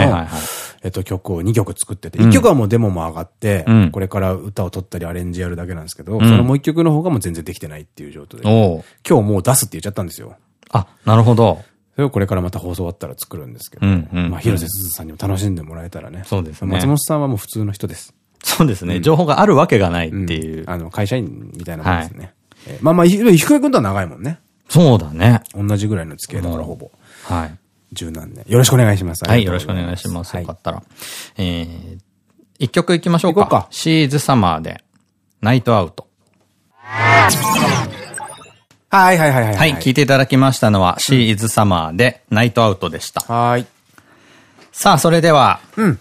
えっと、曲を2曲作ってて、1曲はもうデモも上がって、これから歌を取ったりアレンジやるだけなんですけど、そのもう1曲の方がもう全然できてないっていう状態で、今日もう出すって言っちゃったんですよ。あ、なるほど。それをこれからまた放送終わったら作るんですけど、まあ、広瀬すずさんにも楽しんでもらえたらね。そうですね。松本さんはもう普通の人です。そうですね。情報があるわけがないっていう。あの、会社員みたいなもんですね。まあまあ、伊福部君とは長いもんね。そうだね。同じぐらいの付き合いだからほぼ。はい。十何年。よろしくお願いします。はい、よろしくお願いします。よかったら。えー、一曲いきましょうか。か SHE IS SUMMER で、 Night Out。はいはいはいはい。はい、聞いていただきましたのは、 SHE IS SUMMER で、 Night Out でした。はい。さあ、それでは、うん。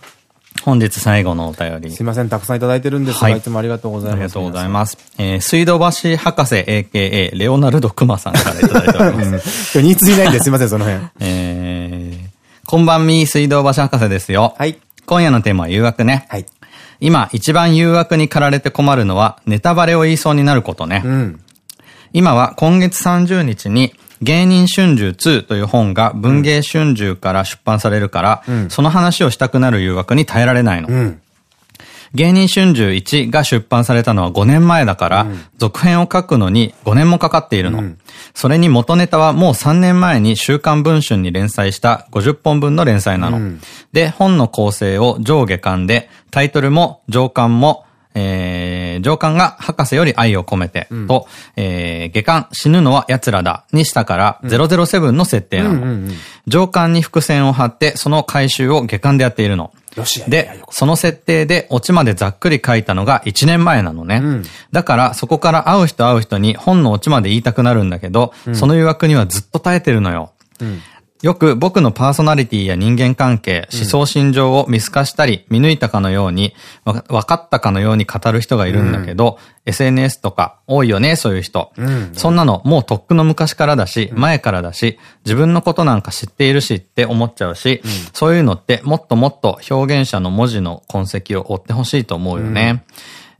本日最後のお便り。すいません、たくさんいただいてるんですが、はい、いつもありがとうございます。ありがとうございます。えー、水道橋博士 AKA レオナルド・クマさんからいただいております。今日2通いないんですいません、その辺。えー、こんばんみ、水道橋博士ですよ。はい。今夜のテーマは誘惑ね。はい。今、一番誘惑に駆られて困るのは、ネタバレを言いそうになることね。うん。今は今月30日に芸人春秋2という本が文芸春秋から出版されるから、うん、その話をしたくなる誘惑に耐えられないの。うん、芸人春秋1が出版されたのは5年前だから、うん、続編を書くのに5年もかかっているの。それに元ネタはもう3年前に週刊文春に連載した50本分の連載なの。で、本の構成を上下巻で、タイトルも上巻もえー、上官が博士より愛を込めて、と、えー、下巻死ぬのは奴らだにしたから007の設定なの。上巻に伏線を張って、その回収を下巻でやっているの。で、その設定でオチまでざっくり書いたのが1年前なのね。うん、だからそこから会う人会う人に本のオチまで言いたくなるんだけど、うん、その誘惑にはずっと耐えてるのよ。うんよく僕のパーソナリティや人間関係、思想心情を見透かしたり、見抜いたかのように、わ分かったかのように語る人がいるんだけど、うん、SNS とか多いよね、そういう人。うん、そんなのもうとっくの昔からだし、前からだし、自分のことなんか知っているしって思っちゃうし、うん、そういうのってもっともっと表現者の文字の痕跡を追ってほしいと思うよね。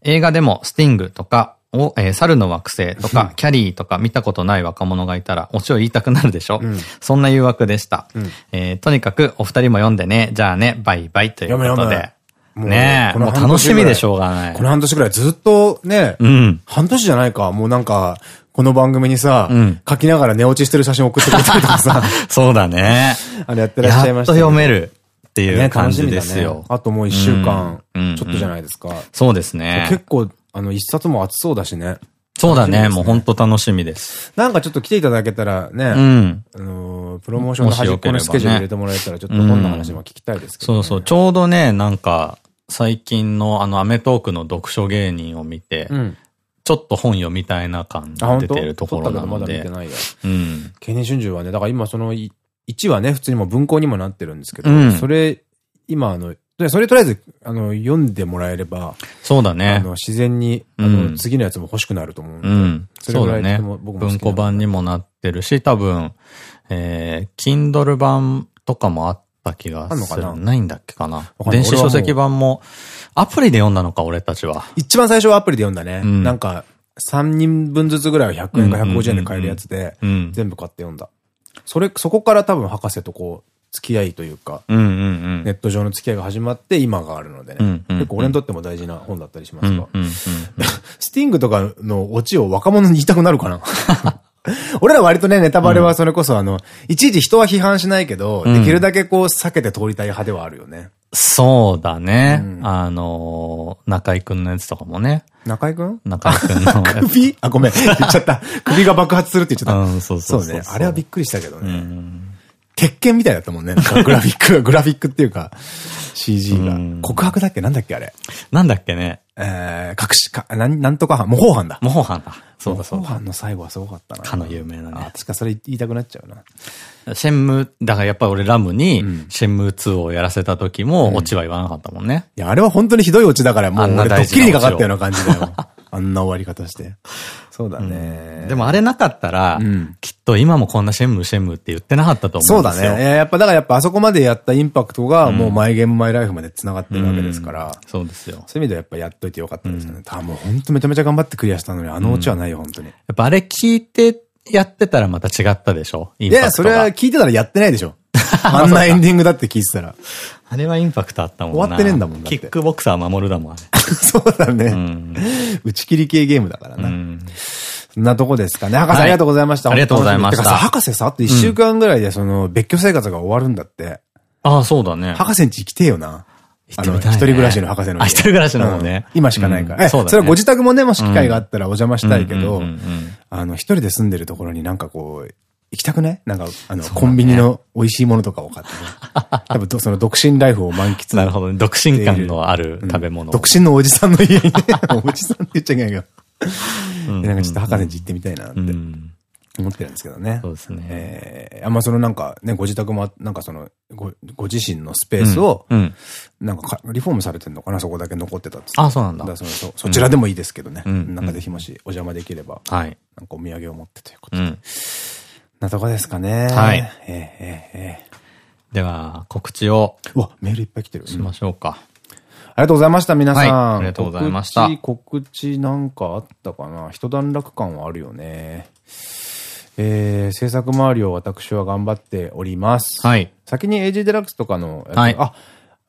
映画でもスティングとかを、えー、猿の惑星とか、キャリーとか見たことない若者がいたら、オチを言いたくなるでしょ、うん、そんな誘惑でした。うん、えー、とにかく、お二人も読んでね、じゃあね、バイバイということで。ねえ、もう楽しみでしょうがない。この半年ぐらいずっとね、うん、半年じゃないか、もうなんか、この番組にさ、うん、書きながら寝落ちしてる写真送ってくれたりとかさ。そうだね。あれやってらっしゃいました、ね。やっと読める。っていう感じですよ。ね、あともう一週間、ちょっとじゃないですか。そうですね。結構、あの、一冊も厚そうだしね。そうだね。ねもう本当楽しみです。なんかちょっと来ていただけたらね、うん、あの、プロモーションの端っこのスケジュール入れてもらえたら、ちょっとどんな話も聞きたいですけど、ねうん、そうそう。ちょうどね、なんか、最近のあの、アメトークの読書芸人を見て、うん、ちょっと本読みたいな感出てるところなので。まだ見てないや。うん。経年春秋はね、だから今その1はね、普通にも文庫にもなってるんですけど、それ、今あの、で、それとりあえず、あの、読んでもらえれば。そうだね。あの、自然に、あの、次のやつも欲しくなると思うんで。うん。それぐらいね。文庫版にもなってるし、多分、えー、Kindle 版とかもあった気がする。な？いんだっけかな。電子書籍版も、アプリで読んだのか、俺たちは。一番最初はアプリで読んだね。うん、なんか、3人分ずつぐらいは100円か150円で買えるやつで、全部買って読んだ。それ、そこから多分博士とこう、付き合いというか、ネット上の付き合いが始まって今があるのでね、結構俺にとっても大事な本だったりしますが、スティングとかのオチを若者に言いたくなるかな？俺ら割とね、ネタバレはそれこそあの、いちいち人は批判しないけど、できるだけこう避けて通りたい派ではあるよね。そうだね。あの、中井くんのやつとかもね。中井くん？中井くんの。首？あ、ごめん。言っちゃった。首が爆発するって言っちゃった。うん、そうそうそう。ね。あれはびっくりしたけどね。鉄拳みたいだったもんね。なんかグラフィックが、グラフィックっていうか、CG が。告白だっけ？なんだっけあれ？なんだっけね。えー、隠し、か、なん、なんとか犯、模倣犯だ。模倣犯だ。そうだそうだ。模倣犯の最後はすごかったな。かの有名なね。あ、確かそれ言いたくなっちゃうな。シェンム、だからやっぱ俺ラムに、シェンム2をやらせた時も、オチは言わなかったもんね。いや、あれは本当にひどいオチだから、もう俺ドッキリにかかったような感じだよ。あんな終わり方して。そうだね、うん。でもあれなかったら、うん、きっと今もこんなシェンムシェンムって言ってなかったと思うんですよ。そうだね。やっぱだからやっぱあそこまでやったインパクトがもうマイゲームマイライフまで繋がってるわけですから。そうですよ。そういう意味ではやっぱやっといてよかったですよね。多分本当めちゃめちゃ頑張ってクリアしたのにあのオチはないよ、本当に。やっぱあれ聞いてやってたらまた違ったでしょ？インパクトいや、それは聞いてたらやってないでしょ。あんなエンディングだって聞いてたら。あれはインパクトあったもんな。終わってねえんだもんキックボクサー守るだもん、あれ。そうだね。打ち切り系ゲームだからな。そんなとこですかね。博士ありがとうございました。ありがとうございました。博士さ、あと一週間ぐらいでその別居生活が終わるんだって。ああ、そうだね。博士んち来てよな。あの、一人暮らしの博士の。あ、一人暮らしのもね。今しかないから。そうだそれはご自宅もね、もし機会があったらお邪魔したいけど、あの、一人で住んでるところになんかこう、行きたくねなんか、あの、コンビニの美味しいものとかを買ってね。多分、その独身ライフを満喫。なるほどね。独身感のある食べ物。独身のおじさんの家にね、おじさんって言っちゃいけないけど。なんかちょっと博士んち行ってみたいなって。思ってるんですけどね。そうですね。えー、あんまそのなんかね、ご自宅も、なんかその、ご、ご自身のスペースを、なんかリフォームされてんのかな？そこだけ残ってたっって。あ、そうなんだ。だそそそちらでもいいですけどね。なんかぜひもしお邪魔できれば、はい。なんかお土産を持ってということで。なとこですかね。はい。えー、えー、えー、では、告知を。うわ、メールいっぱい来てる。しましょうか。ありがとうございました、皆さん。はい、ありがとうございました。告知、告知なんかあったかな？一段落感はあるよね。えー、制作周りを私は頑張っております。はい。先に AG デラックスとかの、はい。あ、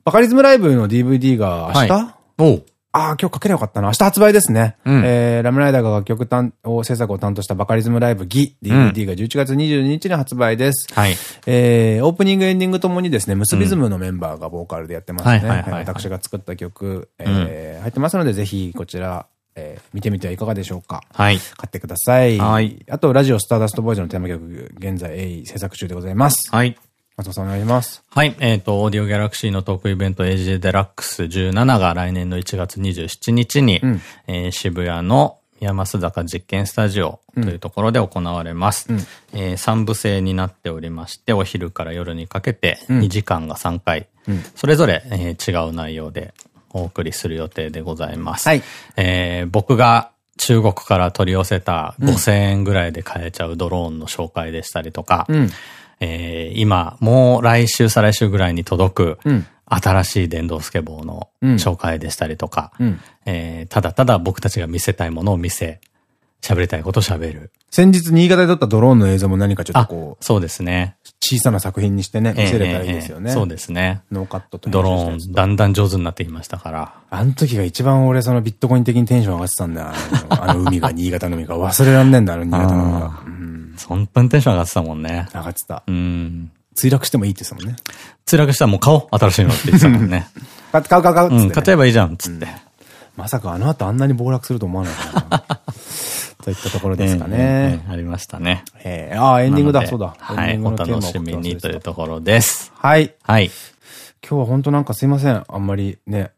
バカリズムライブの DVD が明日、はい、おああ、今日かければよかったな。明日発売ですね。うん、えー、ラムライダーが楽曲担を制作を担当したバカリズムライブギ DVD が11月22日に発売です。はい。えー、オープニングエンディングともにですね、ムスビズムのメンバーがボーカルでやってますね。私が作った曲、えー、入ってますので、ぜひこちら、えー、見てみてはいかがでしょうか。はい。買ってください。はい。あと、ラジオスターダストボーイズのテーマ曲、現在、制作中でございます。はい。松尾さんお願いします。はい。えっ、ー、と、オーディオギャラクシーのトークイベント AJ デラックス17が来年の1月27日に、うん、えー、渋谷の山須坂実験スタジオというところで行われます。うんえー三部制になっておりまして、お昼から夜にかけて2時間が3回、うんそれぞれ、えー違う内容でお送りする予定でございます。はいえー僕が中国から取り寄せた5000円ぐらいで買えちゃうドローンの紹介でしたりとか、うん。えー今、もう来週、再来週ぐらいに届く、うん新しい電動スケボーのうん紹介でしたりとか、うんえーただただ僕たちが見せたいものを見せ、喋りたいことを喋る。先日新潟で撮ったドローンの映像も何かちょっとあこう、そうですね。小さな作品にしてね、見せれたらいいですよね。えーえーそうですね。ノーカットとドローン、だんだん上手になってきましたから。あの時が一番俺そのビットコイン的にテンション上がってたんだよ。あのあの海が、新潟の海が。忘れらんねえんだ、あの新潟の海が。うん。本当にテンション上がってたもんね。上がってた。うん。墜落してもいいって言ってたもんね。墜落したらもう買おう新しいのって言ってたもんね。買う買う買うっつってうん、ね、買えばいいじゃん、つって。まさかあの後あんなに暴落すると思わないからな。といったところですかえね。えありましたね。えー、ああ、エンディングだ、そうだ。はい、お楽しみにというところです。はい。はい。今日は本当なんかすいません。あんまりね、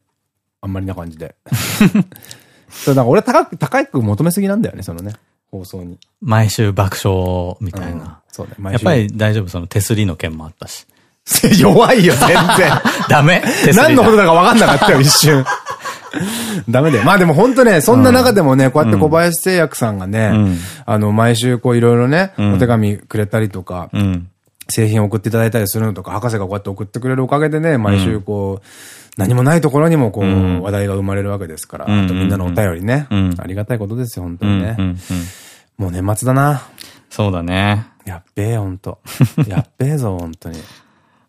あんまりな感じで。そう、なんか俺高く、高く求めすぎなんだよね、そのね、放送に。毎週爆笑みたいうんな。そうね、毎週やっぱり大丈夫、その手すりの件もあったし。弱いよ、全然。ダメ何のことだか分かんなかったよ、一瞬。ダメだよ。まあでも本当ね、そんな中でもね、こうやって小林製薬さんがね、うんあの、毎週こういろいろね、んお手紙くれたりとか、うん。製品を送っていただいたりするのとか、博士がこうやって送ってくれるおかげでね、毎週こう、何もないところにもこう、ん話題が生まれるわけですから、うんあとみんなのお便りね、うんありがたいことですよ、本当うん。にね。もう年末だな。そうだね。やっべえ、ほんと。やっべえぞ、本当に。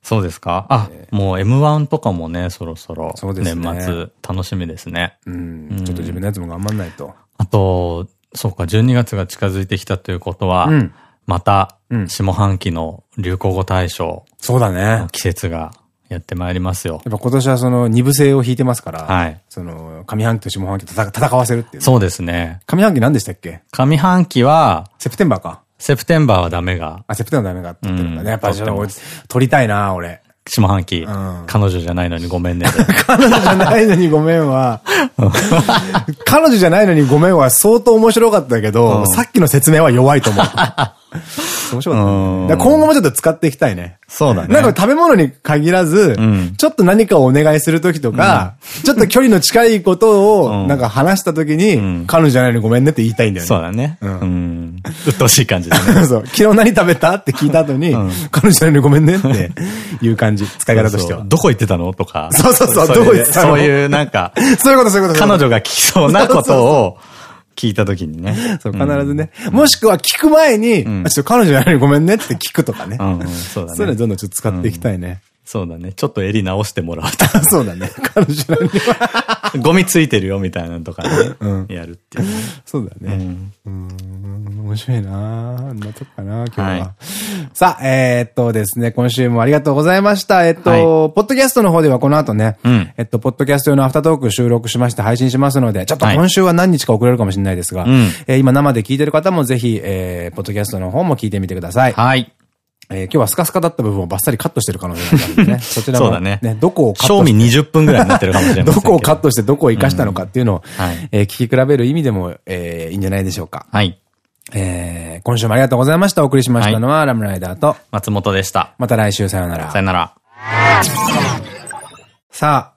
そうですか？あ、もう M1 とかもね、そろそろそうですね年末楽しみですね。うん。ちょっと自分のやつも頑張んないと。あと、そうか、12月が近づいてきたということは、うんまたうん、下半期の流行語大賞そうだね。季節がやってまいりますよ。ぱ今年はその二部制を引いてますから、はいその上半期と下半期と戦戦わせるっていうね。そうですね。上半期何でしたっけ？上半期は、セプテンバーか。セプテンバーはダメが、あ、セプテンバーダメがって言ってるんだうんね。やっぱちょっと俺撮ってま撮りたいな、俺。下半期、ん彼女じゃないのにごめんねで。彼女じゃないのにごめんは、彼女じゃないのにごめんは相当面白かったけど、うんさっきの説明は弱いと思う。面白かった今後もちょっと使っていきたいね。そうだね。なんか食べ物に限らず、んちょっと何かをお願いするときとか、ちょっと距離の近いことを、うんなんか話したときに、ん彼女じゃないのにごめんねって言いたいんだよね。そうだね。ううんん。うっとうしい感じでね。そう。昨日何食べたって聞いた後に、ん彼女じゃないのにごめんねっていう感じ。使い方としては。どこ行ってたのとか。そうそうそうどこ行ってたの？そういうなんか、そういうこと、そういうこと。彼女が聞きそうなことを聞いたときにね。そう、必ずね。もしくは聞く前に、ちょっと彼女じゃないのにごめんねって聞くとかね。そうだそういうのね。どんどんちょっと使っていきたいね。そうだね。ちょっと襟直してもらう そうだね。彼女に。と。ゴミついてるよみたいなのとかね。うんやるっていうね。そうだね。うんうん、面白いなあんなとこかな今日は。はいさあ、えーっとですね、今週もありがとうございました。えっと、はいポッドキャストの方ではこの後ね、うんえっと、ポッドキャスト用のアフタートーク収録しまして配信しますので、ちょっとはい今週は何日か遅れるかもしれないですが、うんえー今生で聞いてる方もぜひ、えー、ポッドキャストの方も聞いてみてください。はい。えー今日はスカスカだった部分をバッサリカットしてる可能性があるんでね。そちらもそうだねどこをカッ賞味トして20分ぐらいになってるかもしれませんけど こをカットしてどこを活かしたのかっていうのを、はいえー聞き比べる意味でも、えーいいんじゃないでしょうか。はい。えー今週もありがとうございました。お送りしましたのは、ラムライダーと、松本でした。また来週さようならさ。よなら。さ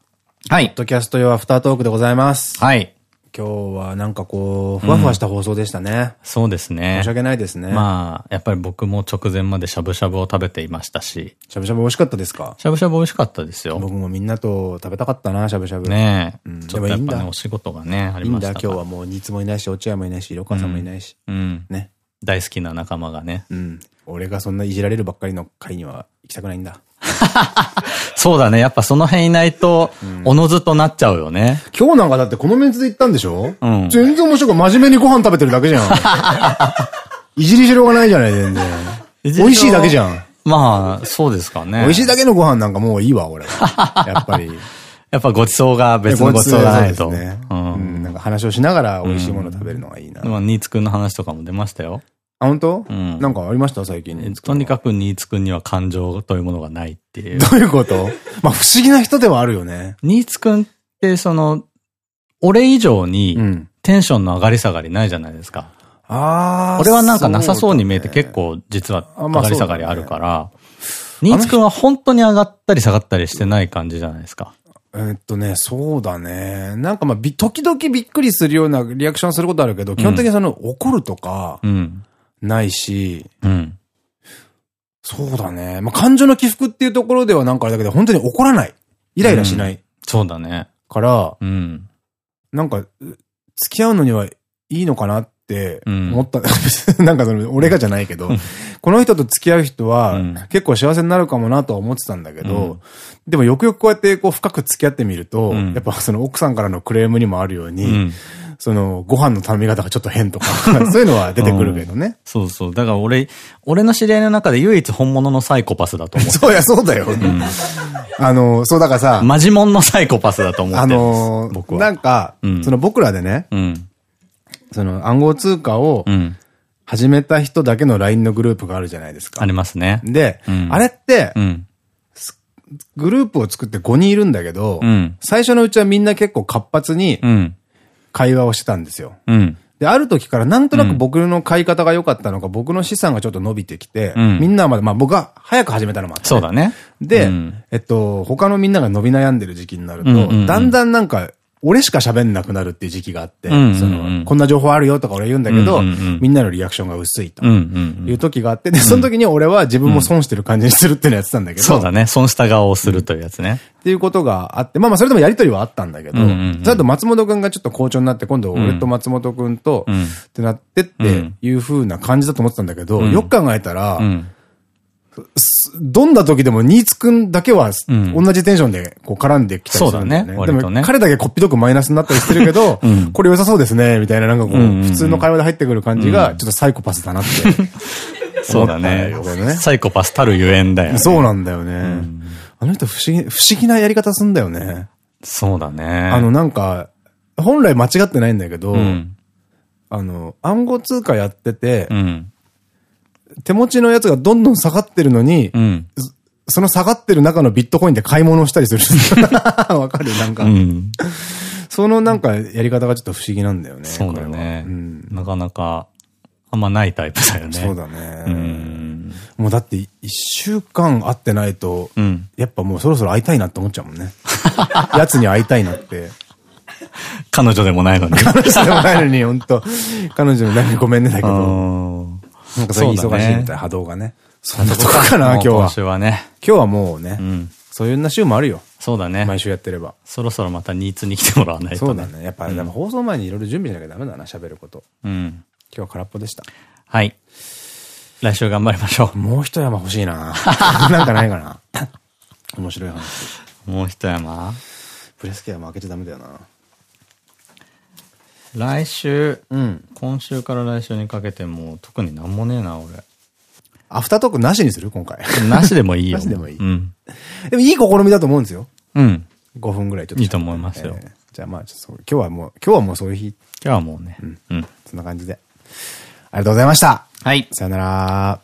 あ、はいポッ。ドキャスト用アフタートークでございます。はい。今日はなんかこう、ふわふわした放送でしたね。そうですね申し。訳ないですね。まあ、やっぱり僕も直前までしゃぶしゃぶを食べていましたし、しゃぶしゃぶ美味しかったですか？しゃぶしゃぶ美味しかったですよ。僕もみんなと食べたかったな、しゃぶしゃぶ。ねえ。うんちょっとやっでもいいんだぱね、お仕事がね、ありいいんだ、ましたから今日はもう、ニツもいないし、落合もいないし、色川さんもいないし。うん。ね。大好きな仲間がね。うん。俺がそんないじられるばっかりの会には行きたくないんだ。そうだね。やっぱその辺いないと、おのずとなっちゃうよね。今日なんかだってこのメンツで行ったんでしょ？うん全然面白く真面目にご飯食べてるだけじゃん。いじりしろがないじゃない、全然。美味しいだけじゃん。まあ、そうですかね。美味しいだけのご飯なんかもういいわ、俺は。やっぱり。やっぱごちそうが別のごちそうがないと。そうん。ん。なんか話をしながら美味しいもの食べるのがいいな。まあ、新津くんの話とかも出ましたよ。あ、本当？うんなんかありました？最近。とにかく新津くんには感情というものがないっていう。どういうこと？まあ不思議な人ではあるよね。新津くんって、その、俺以上にうん。テンションの上がり下がりないじゃないですか。ああ。俺はなんかなさそうに見えて結構実は上がり下がりあるから、新津くんは本当に上がったり下がったりしてない感じじゃないですか。えっとね、そうだね。なんかまあ、び、時々びっくりするようなリアクションすることあるけど、基本的にその怒るとか、うん。ないし、うん。そうだね。まあ、感情の起伏っていうところではなんかあれだけど、本当に怒らない。イライラしないそうだね。から、うん。なんか、う付き合うのにはいいのかなってうん思った。なんかその、俺がじゃないけど、この人と付き合う人はうん結構幸せになるかもなとは思ってたんだけど、うんでもよくよくこうやってこう深く付き合ってみると、うんやっぱその奥さんからのクレームにもあるように、うん。そのご飯の頼み方がちょっと変とか、そういうのは出てくるけどね。そうそう。だから俺、俺の知り合いの中で唯一本物のサイコパスだと思う。そうや、そうだよ。あの、そうだからさ、マジモンのサイコパスだと思ってあるのー僕は。なんか、うんその僕らでね、うん。その暗号通貨をうん。始めた人だけの LINE のグループがあるじゃないですか。ありますね。で、うんあれってう、ん。グループを作って5人いるんだけど、うん。最初のうちはみんな結構活発にうん。会話をしてたんですよ。うん。で、ある時からなんとなく僕の買い方が良かったのか、僕の資産がちょっと伸びてきて、うんみんなはまだ、まあ僕が早く始めたのもあって、そうだね。で、うんえっと、他のみんなが伸び悩んでる時期になると、だんだんなんか、俺しか喋んなくなるっていう時期があって、その、こんな情報あるよとか俺言うんだけど、みんなのリアクションが薄いと。いう時があって、で、その時に俺は自分も損してる感じにするっていうのやってたんだけど、そうだね。損した顔をするというやつね。っていうことがあって、まあまあそれでもやりとりはあったんだけど、その後松本くんがちょっと好調になって、今度俺と松本くんと、うん。ってなってっていう風な感じだと思ってたんだけど、うん。よく考えたら、うん。どんな時でも新津くんだけはん同じテンションでこう絡んできたりするんだよね。そうだねでも彼だけこっぴどくマイナスになったりしてるけど、うんこれ良さそうですね、みたいななんかこう、普通の会話で入ってくる感じがちょっとサイコパスだなって。そうだね。サイコパスたるゆえんだよね。そうなんだよね。あの人不思議、不思議なやり方すんだよね。そうだね。あの、なんか、本来間違ってないんだけど、うん。あの、暗号通貨やってて、うん。手持ちのやつがどんどん下がってるのに、うん。その下がってる中のビットコインで買い物をしたりする。わかるなんか、うん。そのなんかやり方がちょっと不思議なんだよね。そうだねうん。なかなか、あんまないタイプだよね。そうだね。うん。もうだって一週間会ってないと、うん。やっぱもうそろそろ会いたいなって思っちゃうもんね。やつに会いたいなって。彼女でもないのに。彼女でもないのに、本当彼女のなんかごめんねだけど、うんなんかそれ忙しいみたいな波動がね。そんなとこかな、今日は今。週はね。今日はもうね、うん。そういうな週もあるよ。そうだね。毎週やってれば。そろそろまたニーツに来てもらわないとね。そうだね。やっぱ、でも放送前にいろいろ準備しなきゃダメだな、喋ること。うん。今日は空っぽでした。はい。来週頑張りましょもう一山欲しいな なんかないかな面白い話。う。もう一山？プレスケアも開けちゃダメだよな。来週、うん。今週から来週にかけてもう特になんもねえな、俺。アフタートークなしにする？今回。なしでもいいよ。なしでもいいうん。でもいい試みだと思うんですよ。うん。5分ぐらいちょっと。いいと思いますよえーじゃあまあ、ちょっとそう今日はもう、今日はもうそういう日、今日はもうね。うん。そんな感じで。ありがとうございました。はい。さよなら。